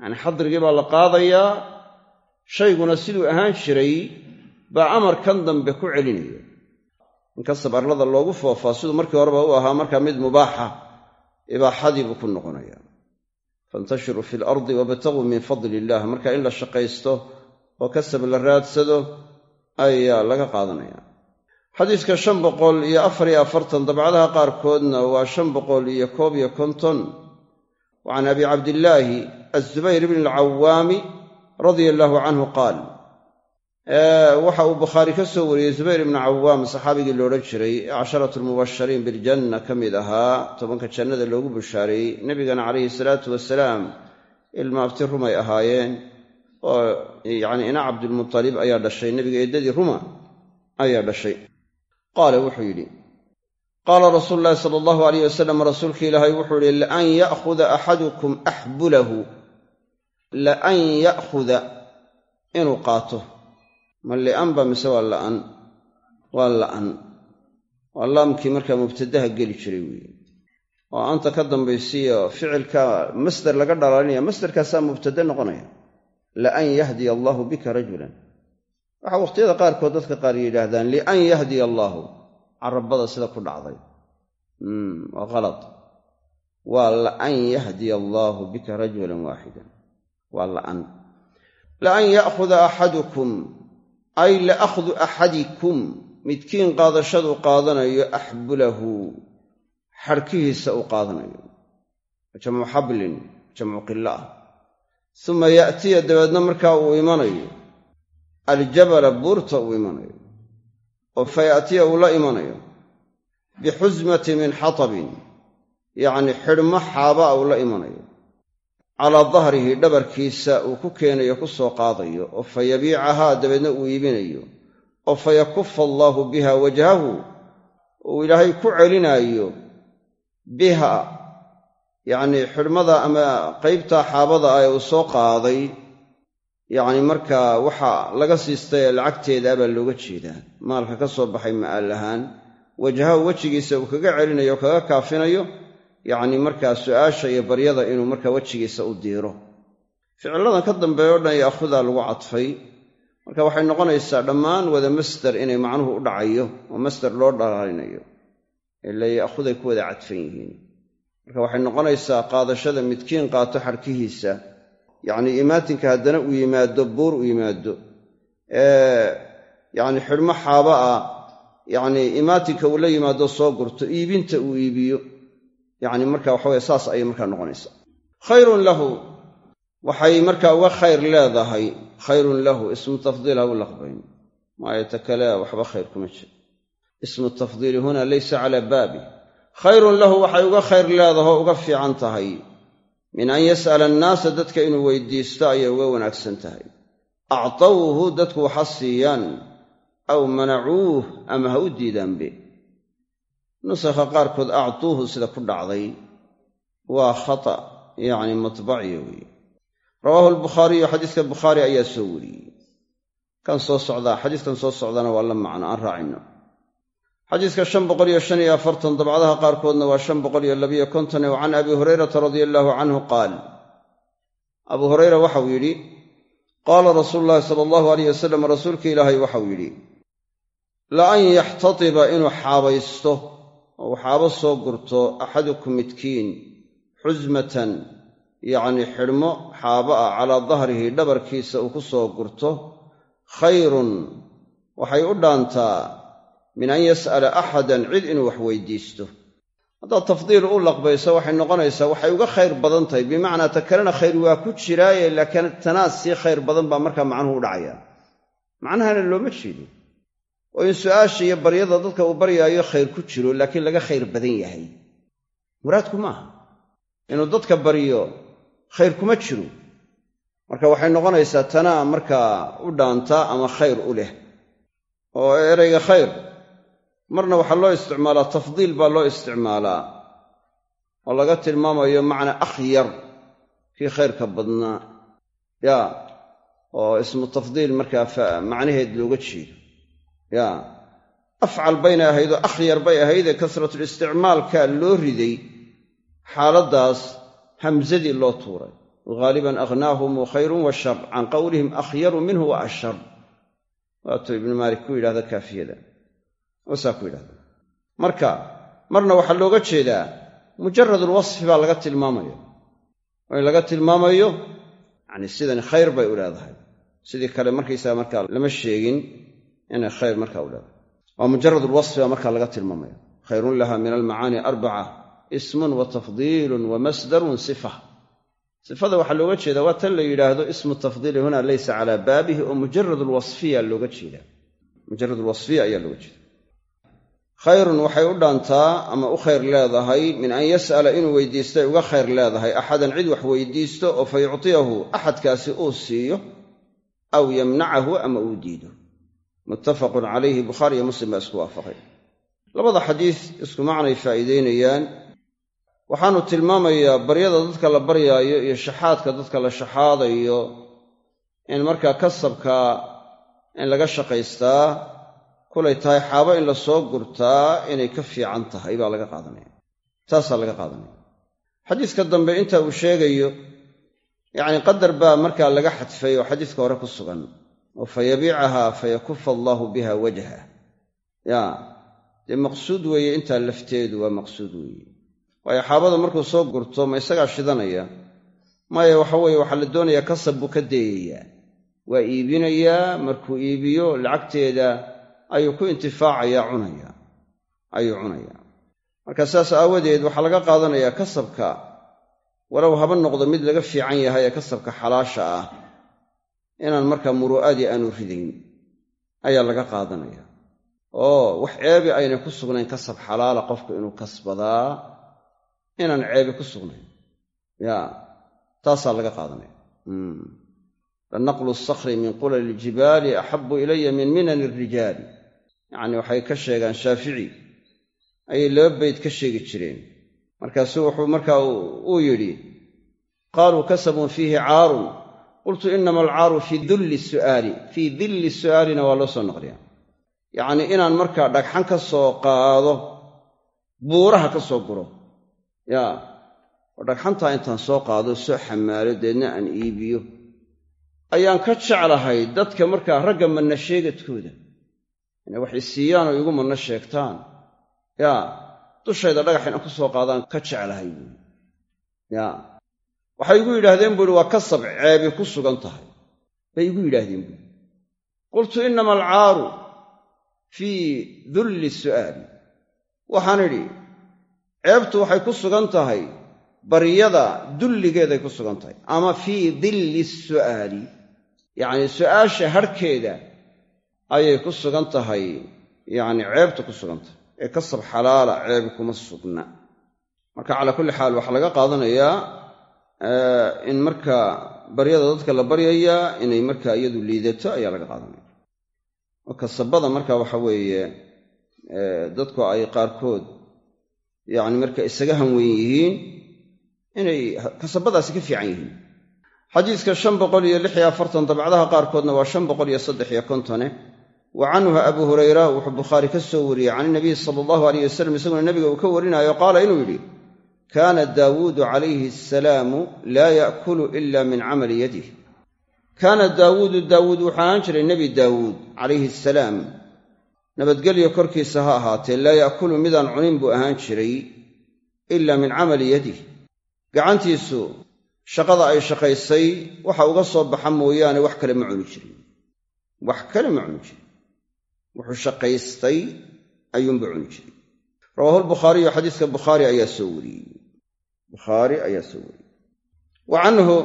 Yacni xadrigii baa la qaadayaa shayguna siduu ahaan jiray baa amarkan dambe ku celinaya. Inkastab arlada loogu foofaa siduu markii horeba u ahaa markaa mid mubaaxa ibaaxadii buu ku noqonaya. Fantashiruu fi lardi wabtaguu min fadli illah marka in la shaqaysto oo kasab la raadsado ayaa laga qaadanaya. Xadiiska shan boqol iyo afar iyo afartan dabcadaha qaarkoodna waa shan boqol iyo koob iyo konton. Wa can abi cabdillaahi azubayr bni alcawaami radia allaahu canhu qaal waxa uu bukhaari ka soo wariyey zubayr ibnu cawaam saxaabigii loodhan jiray ee casharatu lmubashariin biljanna ka mid ahaa tobanka jannada loogu bushaareeyey nebigana calayhi salaatu wasalaam ilma abti rumay ahaayeen oo yacni ina cabdilmutalib ayaa dhashay nebiga eeddadii ruma ayaa dhashay. Qaala wuxuu yidhi qaala rasuulu llaahi sala allahu alayh wasalam rasuulka ilaahay wuxuu yihi laan ya'khuda axadukum axbulahu laan ya'khuda inuu qaato ma li'an ba mise waa la'an waa la'an. Waa laamkii markaa mubtadaha geli jiray weeye. Oo anta ka dambaysiyo ficilka masder laga dhalaalinaya masderkaasaa mubtade noqonaya. Laan yahdiya allaahu bika rajulan. Waxaa wakhtiyada qaarkood dadka qaar yidhaahdaan lian yahdiya allaahu carabada sida ku dhacday. Waa khalad waa laan yahdiya allaahu bika rajulan waaxidan waa la'an. Laan ya'khuda axadukum ay laakhdu axadikum midkiin qaadashaduu qaadanayo axbulahu xadhkihiisa uu qaadanayo. Jamcu xablin jamcu qila ah uma ya'tiya dabeedna markaa uu imanayo. Aljabala buurta uu imanayo. Oo fa ya'tiya uu la imanayo. Bixusmati min xatabin yacni xidhmo xaabaa uu la imanayo calaa dahrihi dhabarkiisa uu ku keenayo ku soo qaadayo oo fa yabiicahaa dabeedna uu iibinayo oo fa yakufa allaahu biha wajhahu uu ilaahay ku celinaayo biha yacnii xidhmada ama qaybtaa xaabada ah uu soo qaaday yacni markaa waxa laga siistay ee lacagteeda baa looga jeedaa. Maalka ka soo baxay ma'aal ahaan. Wajhahu wejigiisa uu kaga celinayo o kaga kaafinayo yacni markaa su'aasha iyo baryada inuu markaa wejigiisa u diiro. Ficilladan ka dambeeya o dhan yaahudaa lagu cadfay marka waxay noqonaysaa dhammaan wada masder inay macnuhu u dhacayo oo masder loo dhalaalinayo ila yaahuday ku wada cadfan yihiin. Marka waxay noqonaysaa qaadashada midkiin qaato xadhkihiisa yacnii imaatinka haddana uu yimaado buur u yimaado yacni xidhmo xaaba ah yacnii imaatinka uu la yimaado soo gurto iibinta uu iibiyo yacni marka waxaweye saas ayay markaa noqonaysaa. Khayrun lahu waxay markaa uga khayr leedahay khayrun lahu ismu tafdiil ha u laqbayn. Maayata kale waxba khayr kuma jiro. Ismu tafdiili huna laysa calaa baabi. Khayrun lahu waxay uga khayr leedaho uga fiican tahay. Min an yas'ala annaasa dadka inuu weydiisto ayay uga wanaagsan tahay. Actawhu dadku waxa siiyaan. Aw manacuuh ama ha u diidaanbe nusakha qaarkood actuuhu sida ku dhacday waa khata yacni matbaciya weeye. Rawaahu albukhaariyu xadiiska bukhaari ayaa soo wariyey. Kan soo socdaa xadiiskan soo socdana waa la macno aan raacino. Xadiiska shan boqol iyo shan iyo afartan dabcadaha qaarkoodna waa shan boqol iyo labiyo konton wa can abi hurayrata radia allaahu canhu qaal. Abuu hurayra waxau yidhi qaala rasuulu llaahi sala allahu alayh wasalam rasuulka ilaahay waxau yidhi la an yaxtatiba inuu xaabaysto oo xaabo soo gurto axadukum midkiin xusmatan yacni xidhmo xaabo ah calaa dahrihi dhabarkiisa uu ku soo gurto khayrun waxay u dhaantaa min an yas'ala axadan cid inuu wax weydiisto. Haddaad tafdiil u laqbayso waxay noqonaysaa waxay uga khayr badan tahay bimacnaa ta kalena khayr waa ku jiraaye laakiin tanaas sii khayr badan baa markaa macnuhu u dhacaya. Macnahana looma jeedo oo in su'aasha iyo baryada dadka uu baryaayo khayr ku jiro laakiin laga khayr badan yahay. Muraadku maaha inuu dadka baryo khayr kuma jiro. Marka waxay noqonaysaa tanaa markaa u dhaantaa ama khayr u leh. Oo erayga khayr marna waxaa loo isticmaalaa tafdiil baa loo isticmaalaa. Oo laga tilmaamayo macna akhyar kii khayrka badnaa. Yaa oo ismu tafdiil markaa macnaheed looga jeedo yaa afcal baynay ahaydoo akhyar bay ahaydee kasratulisticmaalkaa loo riday xaaladdaas hamsadii loo tuuray. Haaliban aghnaahum khayrun wa shar can qowlihim akhyaru minhu wa ashar waatuu ibnu maalik ku yidhahda kaafiyada. Saa ku yidhahda. Marka marna waxaa looga jeedaa mujaradulwasfi baa laga tilmaamaya oo in laga tilmaamayo yani sidani khayr bay u leedahay. Sidii kale markaysaga markaa lama sheegin inay khayr markaa u leedahay waa mujaradulwasfi baa markaa laga tilmaamaya khayrun laha min almacaani arbaca ismun wa tafdiilun wa masdarun sifa sifada waxaa looga jeedaa waa tan la yidhaahdo ismu tafdiili huna laysa calaa baabihi oo mujarad lwasfiya looga jeedaa. Mujarad lwasfiya ayaa looga jeeda khayrun waxay u dhaantaa ama u khayr leedahay min an yas'ala inuu weydiistay uga khayr leedahay axadan cid wax weydiisto oo fa yuctiyahu axadkaasi uu siiyo aw yamnacahu ama uu diido muttafaqun calayhi bukhaari iyo muslim baa isku waafaqay. Labada xadiis isku macnay faa'iideynayaan waxaanu tilmaamayaa baryada dadka la baryaayo iyo shaxaadka dadka la shaxaadayo in markaa kasabka in laga shaqaystaa kulay tahay xaabo in la soo gurtaa inay ka fiican tahay baa laga qaadanaya. Taasaa laga qaadanaya. Xadiiska dambe inta uu sheegayo yacni qadar baa markaa laga xadfay oo xadiiska hore ku sugan oo fa yabiicahaa fa yakufa allaahu biha wajha ya dee maqsuud weeye intaa lafteedu waa maqsuud weeye. Waayo xaabada markuu soo gurto ma isagaa shidanaya? Maya waxa weeye waxaa la doonayaa kasab buu ka deeyayaa waa iibinayaa markuu iibiyo lacagteeda ayuu ku intifaacayaa cunayaa ayuu cunayaa. Marka saas aawadeed waxaa laga qaadanayaa kasabka. Walow haba noqdo mid laga fiican yahay ee kasabka xalaasha ah inaan markaa muru'adii aanu ridayn ayaa laga qaadanaya. Oo wax ceebi aynay ku sugnayn kasab xalaala qofku inuu kasbadaa inaan ceebi ku sugnayn. Ya taasaa laga qaadanaya. Lanaqlu sakri min qulali iljibaali axabu ilaya min minan irijaali yacni waxay ka sheegaan shaafici ayay laba bayd ka sheegi jireen. Markaasuu wuxuu markaa uu yidhi qaaluu kasabun fiihi caarun qultu inama alcaaru fii dulli su'aali fii dilli su'aalina waa loo soo naqliya yacnii inaan markaa dhagxan ka soo qaado buuraha ka soo guro. Yaa oo dhagxantaa intaan soo qaado soo xamaalo deedna aan iibiyo. Ayaan ka jeclahay dadka markaa ragga manna sheegadkooda inay wax isiiyaan oo igu manno sheegtaan. Yaa dushayda dhagax inaan ku soo qaadaan ka jeclahay. Buui yaa waxay igu yidhaahdeen buuhi waa kasab ceebi ku sugan tahay. Bay igu yidhaahdeen buui qultu innama alcaaru fii dulli su'aali waxaan idhi ceebtu waxay ku sugan tahay baryada dulligeeday ku sugan tahay ama fii dilli su'aali. Yacnii su'aasha harhkeeda ayay ku sugan tahay yacni ceebta ku sugan tahay. Ee kasab xalaala ceebi kuma sugna. Marka calaa kulli xaal waxaa laga qaadanayaa in markaa baryada dadka la baryayaa inay markaa iyadu liidato ayaa laga qaadanaya. Oo kasabada marka waxa weeye dadku ay qaarkood yacni marka isaga hanweyn yihiin inay kasabadaasi ka fiican yihiin. Xadiiska shan boqol iyo lix iyo afartan dabcdaha qaarkoodna waa shan boqol iyo saddex iyo kontone wa canhu abu hurayra wuxuu bukhaari ka soo wariyey can inabiy sala allahu aleyh wasalam isaguna nebiga uu ka warinaayo qaala inuu yidhi kaana daawuudu calayhi asalaamu laa ya'kulu ila min camali yadih kaana daawuudu daawuud wuxuu ahaan jiray nebi daawuud calayhi asalaam nabadgelyo korkiisa ha ahaatee laa ya'kulu midaan cunin buu ahaan jiray ila min camali yadih gacantiisu shaqada ay shaqaysay waxa uga soo baxa mooyaane wax kale ma cuni jirin. Wax kale ma cuni jirin. Wuxuu shaqaystay ayuunbuu cuni jiray rawaahu xadiiska bukhaari ayaa soo wariyey bukhaari ayaa soo wariyey. Wa canhu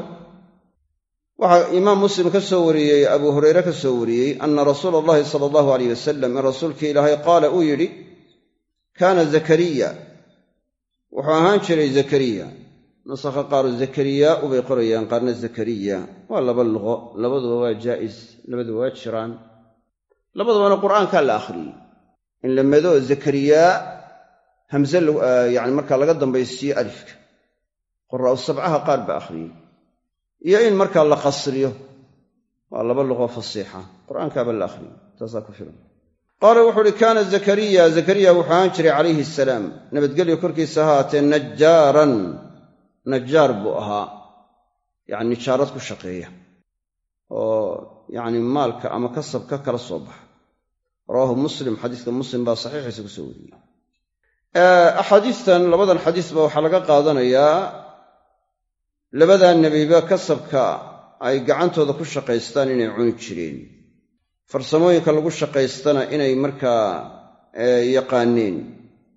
waxaa imaam muslim ka soo wariyey abu hureyre ka soo wariyey ana rasuula allahi sala allahu aleyh wasalam in rasuulkii ilaahay qaala uu yidhi kaana zakariya. Wuxuu ahaan jiray zakariya. Nusakha qaaru zakariyaau bay qorayaan qaarna zakariya. Waa laba luqo labaduba waa jaa'is labaduba waa jiraan. Labadubana qur'aankaa la akhriyey in la mado zakariyaa hamze yani markaa laga dambaysiiyo alifka quraa'u sabcaha qaar baa akhriyey. Iyo in markaa la qasriyo waa laba luqo fasiixa. Qur'aankaaba la akhriyey taasaa ku filan. Qaala wuxuu uhi kaana zakariya. Zakariya wuxuu ahaan jiray calayhi asalaam nabadgelyo korkiisa ahaatee najjaaran. Najaar buu ahaa. Yacni nijaarad ku shaqeeya. Oo yacni maalka ama kasabka kala soo baxa. Rawaahu muslim xadiiska muslim baa saxiixiisa ku soo wariyey. Axaadiistan labadan xadiisba waxaa laga qaadanayaa labadaa nebiba kasabka ay gacantooda ku shaqaystaan inay cuni jireen. Farsamooyinka lagu shaqaystana inay markaa yaqaaneen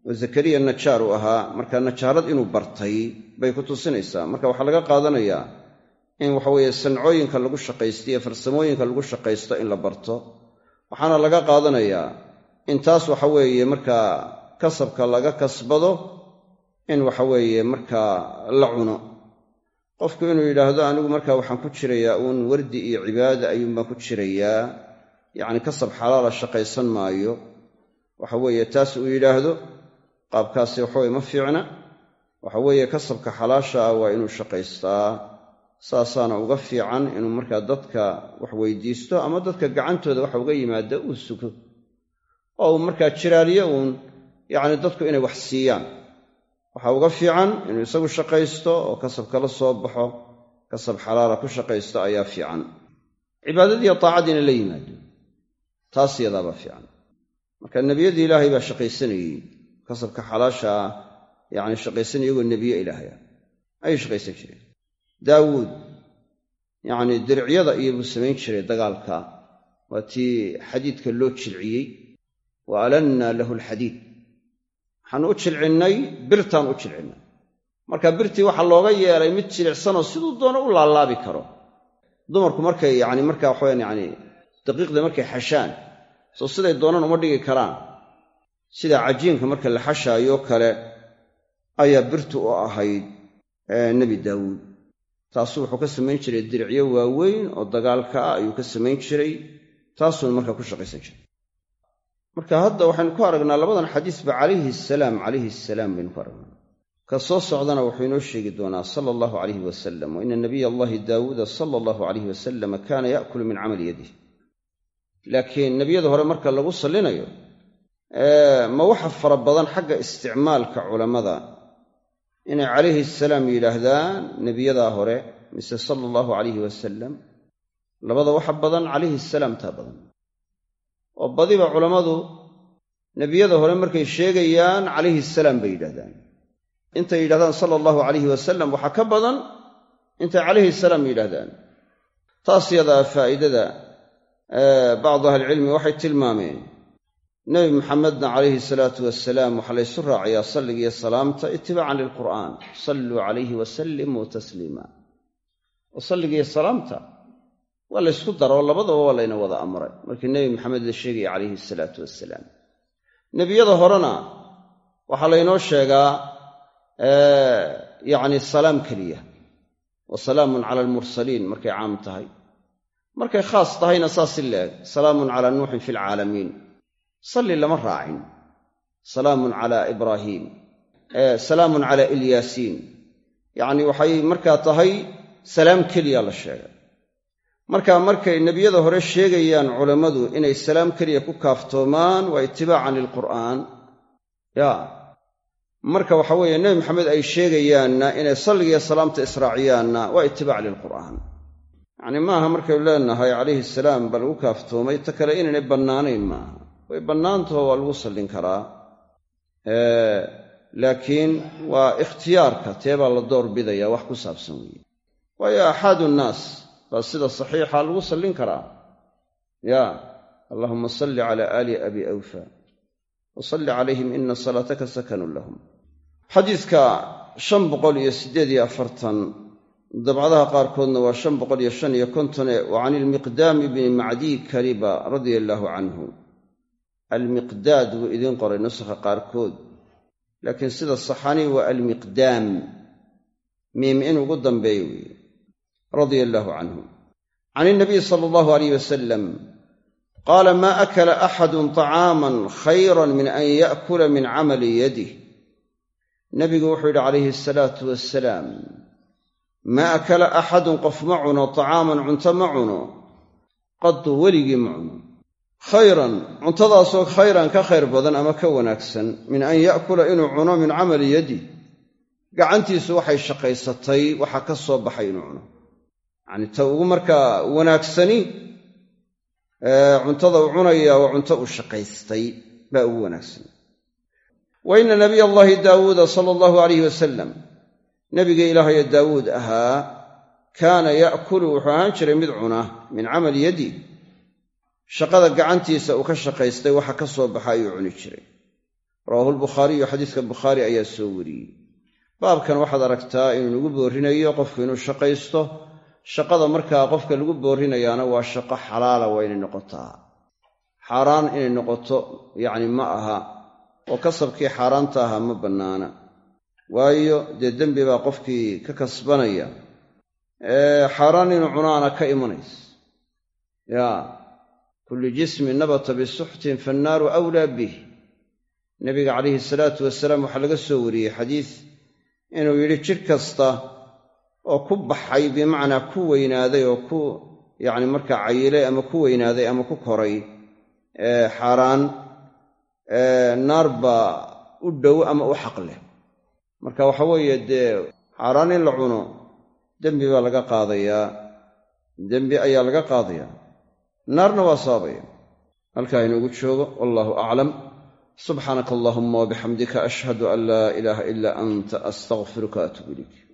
oo zakariya najaar uu ahaa marka najaarad inuu bartay bay ku tusinaysaa. Marka waxaa laga qaadanayaa in waxaweeye sancooyinka lagu shaqaysto iyo farsamooyinka lagu shaqaysto in la barto. Waxaana laga qaadanayaa in taas waxaweeye markaa kasabka laga kasbado in waxaweeye markaa la cuno qofku inuu yidhaahdo anigu markaa waxaan ku jirayaa uun wardi iyo cibaada ayuunbaan ku jirayaa. Yacni kasab xalaala shaqaysan maayo. Waxa weeye taas uu yidhaahdo qaabkaasi waxaweye ma fiicna. Waxa weeye kasabka xalaasha ah waa inuu shaqaystaa. Saasaana uga fiican inuu markaa dadka wax weydiisto ama dadka gacantooda waxa uga yimaada uu sugo. Oo uu markaa jiraaliyo uun yacni dadku inay wax siiyaan waxaa uga fiican inuu isagu shaqaysto oo kasab kala soo baxo kasab xalaala ku shaqaysto ayaa fiican. Cibaadadiiyo taacadiina la yimaado taas yadaabaa fiican. Marka nebiyadii ilaahay baa shaqaysanayey kasabka xalaasha ah yacni shaqaysan iyagoo nebiye ilaahay ah ayay shaqaysan jireen daawuud yacnii diricyada iyobuu samayn jiray dagaalka. Waa tii xadiidka loo jilciyey. Wa alanna lahu alxadiid waxaanu u jilcinnay birtaan u jilcinnay marka birtii waxaa looga yeelay mid jilicsanoo siduu doono u laalaabi karo. Dumarku markay yani markaa waxaweyaan yani daqiiqda markay xashaan soo siday doonaan uma dhigi karaan. Sida cajiinka marka la xashaayoo kale ayaa birtu u ahayd nebi daawuud. Taasuu wuxuu ka samayn jiray diricyo waaweyn oo dagaalka ah ayuu ka samayn jiray taasuuna markaa ku shaqaysan jiray marka hadda waxaynu ku aragnaa labadan xadiisba calayhi asalaam calayhi asalaam baynu ku aragnaa. Ka soo socdana wuxuu inoo sheegi doonaa sala allahu calayhi wasalam wa ina nabiy allahi daawuuda sala allahu calayhi wasalama kaana ya'kulu min camali yadih laakiin nebiyada hore marka lagu sallinayo ma waxa fara badan xagga isticmaalka culammada inay calayhi asalaam yidhaahdaan nebiyadaa hore mise sala allahu calayhi wasalam labada waxa badan calayhi asalaam taa badan oo badiba culammadu nebiyada hore markay sheegayaan calayhi asalaam bay yidhahdaan intay yidhahdaan sala allahu calayhi wasalam waxaa ka badan intay calayhi asalaam yidhahdaan taas yadaa faa'iidada bacdu ahlicilmi waxay tilmaameen. Nebi maxamedna calayhi salaatu wasalaam waxaa laysu raacayaa salligiiyo salaamta itibaacan lilqur'aan salluu calayhi wasallimuu tasliima oo salligiiyo salaamta waa laysku daro labadaba waa layna wada amray. Markii nebi maxamed la sheegaya calayhi salaatu wasalaam nebiyada horena waxaa laynoo sheegaa yacni salaam keliya. Wa salaamun cala almursaliin markay caam tahay. Markay khaas tahayna saas si leeg salaamun calaa nuuxin fi alcaalamiin salli lama raacin. Salaamun calaa ibraahiim salaamun calaa ilyaasiin yacni waxay markaa tahay salaam keliya la sheegay marka markay nebiyada hore sheegayaan culammadu inay salaam keliya ku kaaftoomaan waa itibaacan lilqur'aan ya. Marka waxa weeye nebi maxamed ay sheegayaanna inay salligiyo salaamta israaciyaanna waa itibaac lilqur'aan yacni maaha markaynu leenahay calayhi salaam baa lagu kaaftoomay ta kale inaynay bannaanayn maaha. Way bannaantaho waa lagu sallin karaa. Laakiin waa ikhtiyaarka tee baa la door bidaya wax ku saabsan weeye. Waayo axaadu nnaas baa sida saxiixa lagu sallin karaa. Ya allahuma salli cala aali abi awfa. Wa salli calayhim ina salaataka sakanun lahum. Xadiidka shan boqol iyo siddeed iyo afartan dabcadaha qaarkoodna waa shan boqol iyo shan iyo kontone wa can ilmiqdaami bni macdiy kariba radia allaahu canhu almiqdaad wuu idiin qoray nusakha qaarkood. Laakiin sida saxani waa almiqdaam miim in ugu dambeeyo weeye radia allaahu canhu can ilnabiy sala allahu alayh wasalam qaala maa akala axadun طacaaman khayran min an yaakula min camali yadih nebigu wuxuu yidhi calayhi asalaatu wasalaam maa akala axadun qof ma cuno طacaaman cunto ma cuno qadu weligii ma cuno. Khayran cuntadaasoo khayran ka khayr badan ama ka wanaagsan min an ya'kula inuu cuno min camali yadi gacantiisu waxay shaqaysatay waxa ka soo baxay inuu cuno yacnii ta ugu markaa wanaagsani cuntada uu cunaya waa cunto uu shaqaystay baa ugu wanaagsan wa inna nabiy allaahi daawuuda sala allahu alayh wasalam nebiga ilaahayo daawuud ahaa kaana ya'kulu wuxuu ahaan jiray mid cuna min camali yadi. Shaqada gacantiisa uu ka shaqaystay waxa ka soo baxa ayuu cuni jiray. Rawaahu lbukhaariyu xadiiska bukhaari ayaa soo wariyey. Baabkan waxaad aragtaa inuu nagu boorinayo qofku inuu shaqaysto shaqada markaa qofka lagu boorinayaana waa shaqo xalaala waa inay noqotaa. Xaaraan inay noqoto yacni ma aha. Oo kasabkii xaaraanta ahaa ma bannaana. Waayo dee dembi baa qofkii ka kasbanaya. Xaaraan inuu cunaana ka imanays ya kullu jismin nabata bisuxtin fannaaru awlaa bih. Nebiga calayhi salaatu wasalaam waxaa laga soo wariyey xadiis inuu yidhi jidh kasta oo ku baxay bimacnaa ku weynaaday oo ku yacni markaa cayilay ama ku weynaaday ama ku koray xaaraan naar baa u dhow ama u xaq leh. Marka waxa weeye dee xaaraan in la cuno dembi baa laga qaadayaa dembi ayaa laga qaadayaa naarna waa sababaya. Halkaa inoogu joogo wallaahu aclam. Subxaanaka allahuma wabixamdika ashhadu an laa ilaaha ilaa anta astaqfiruka atuub ilayk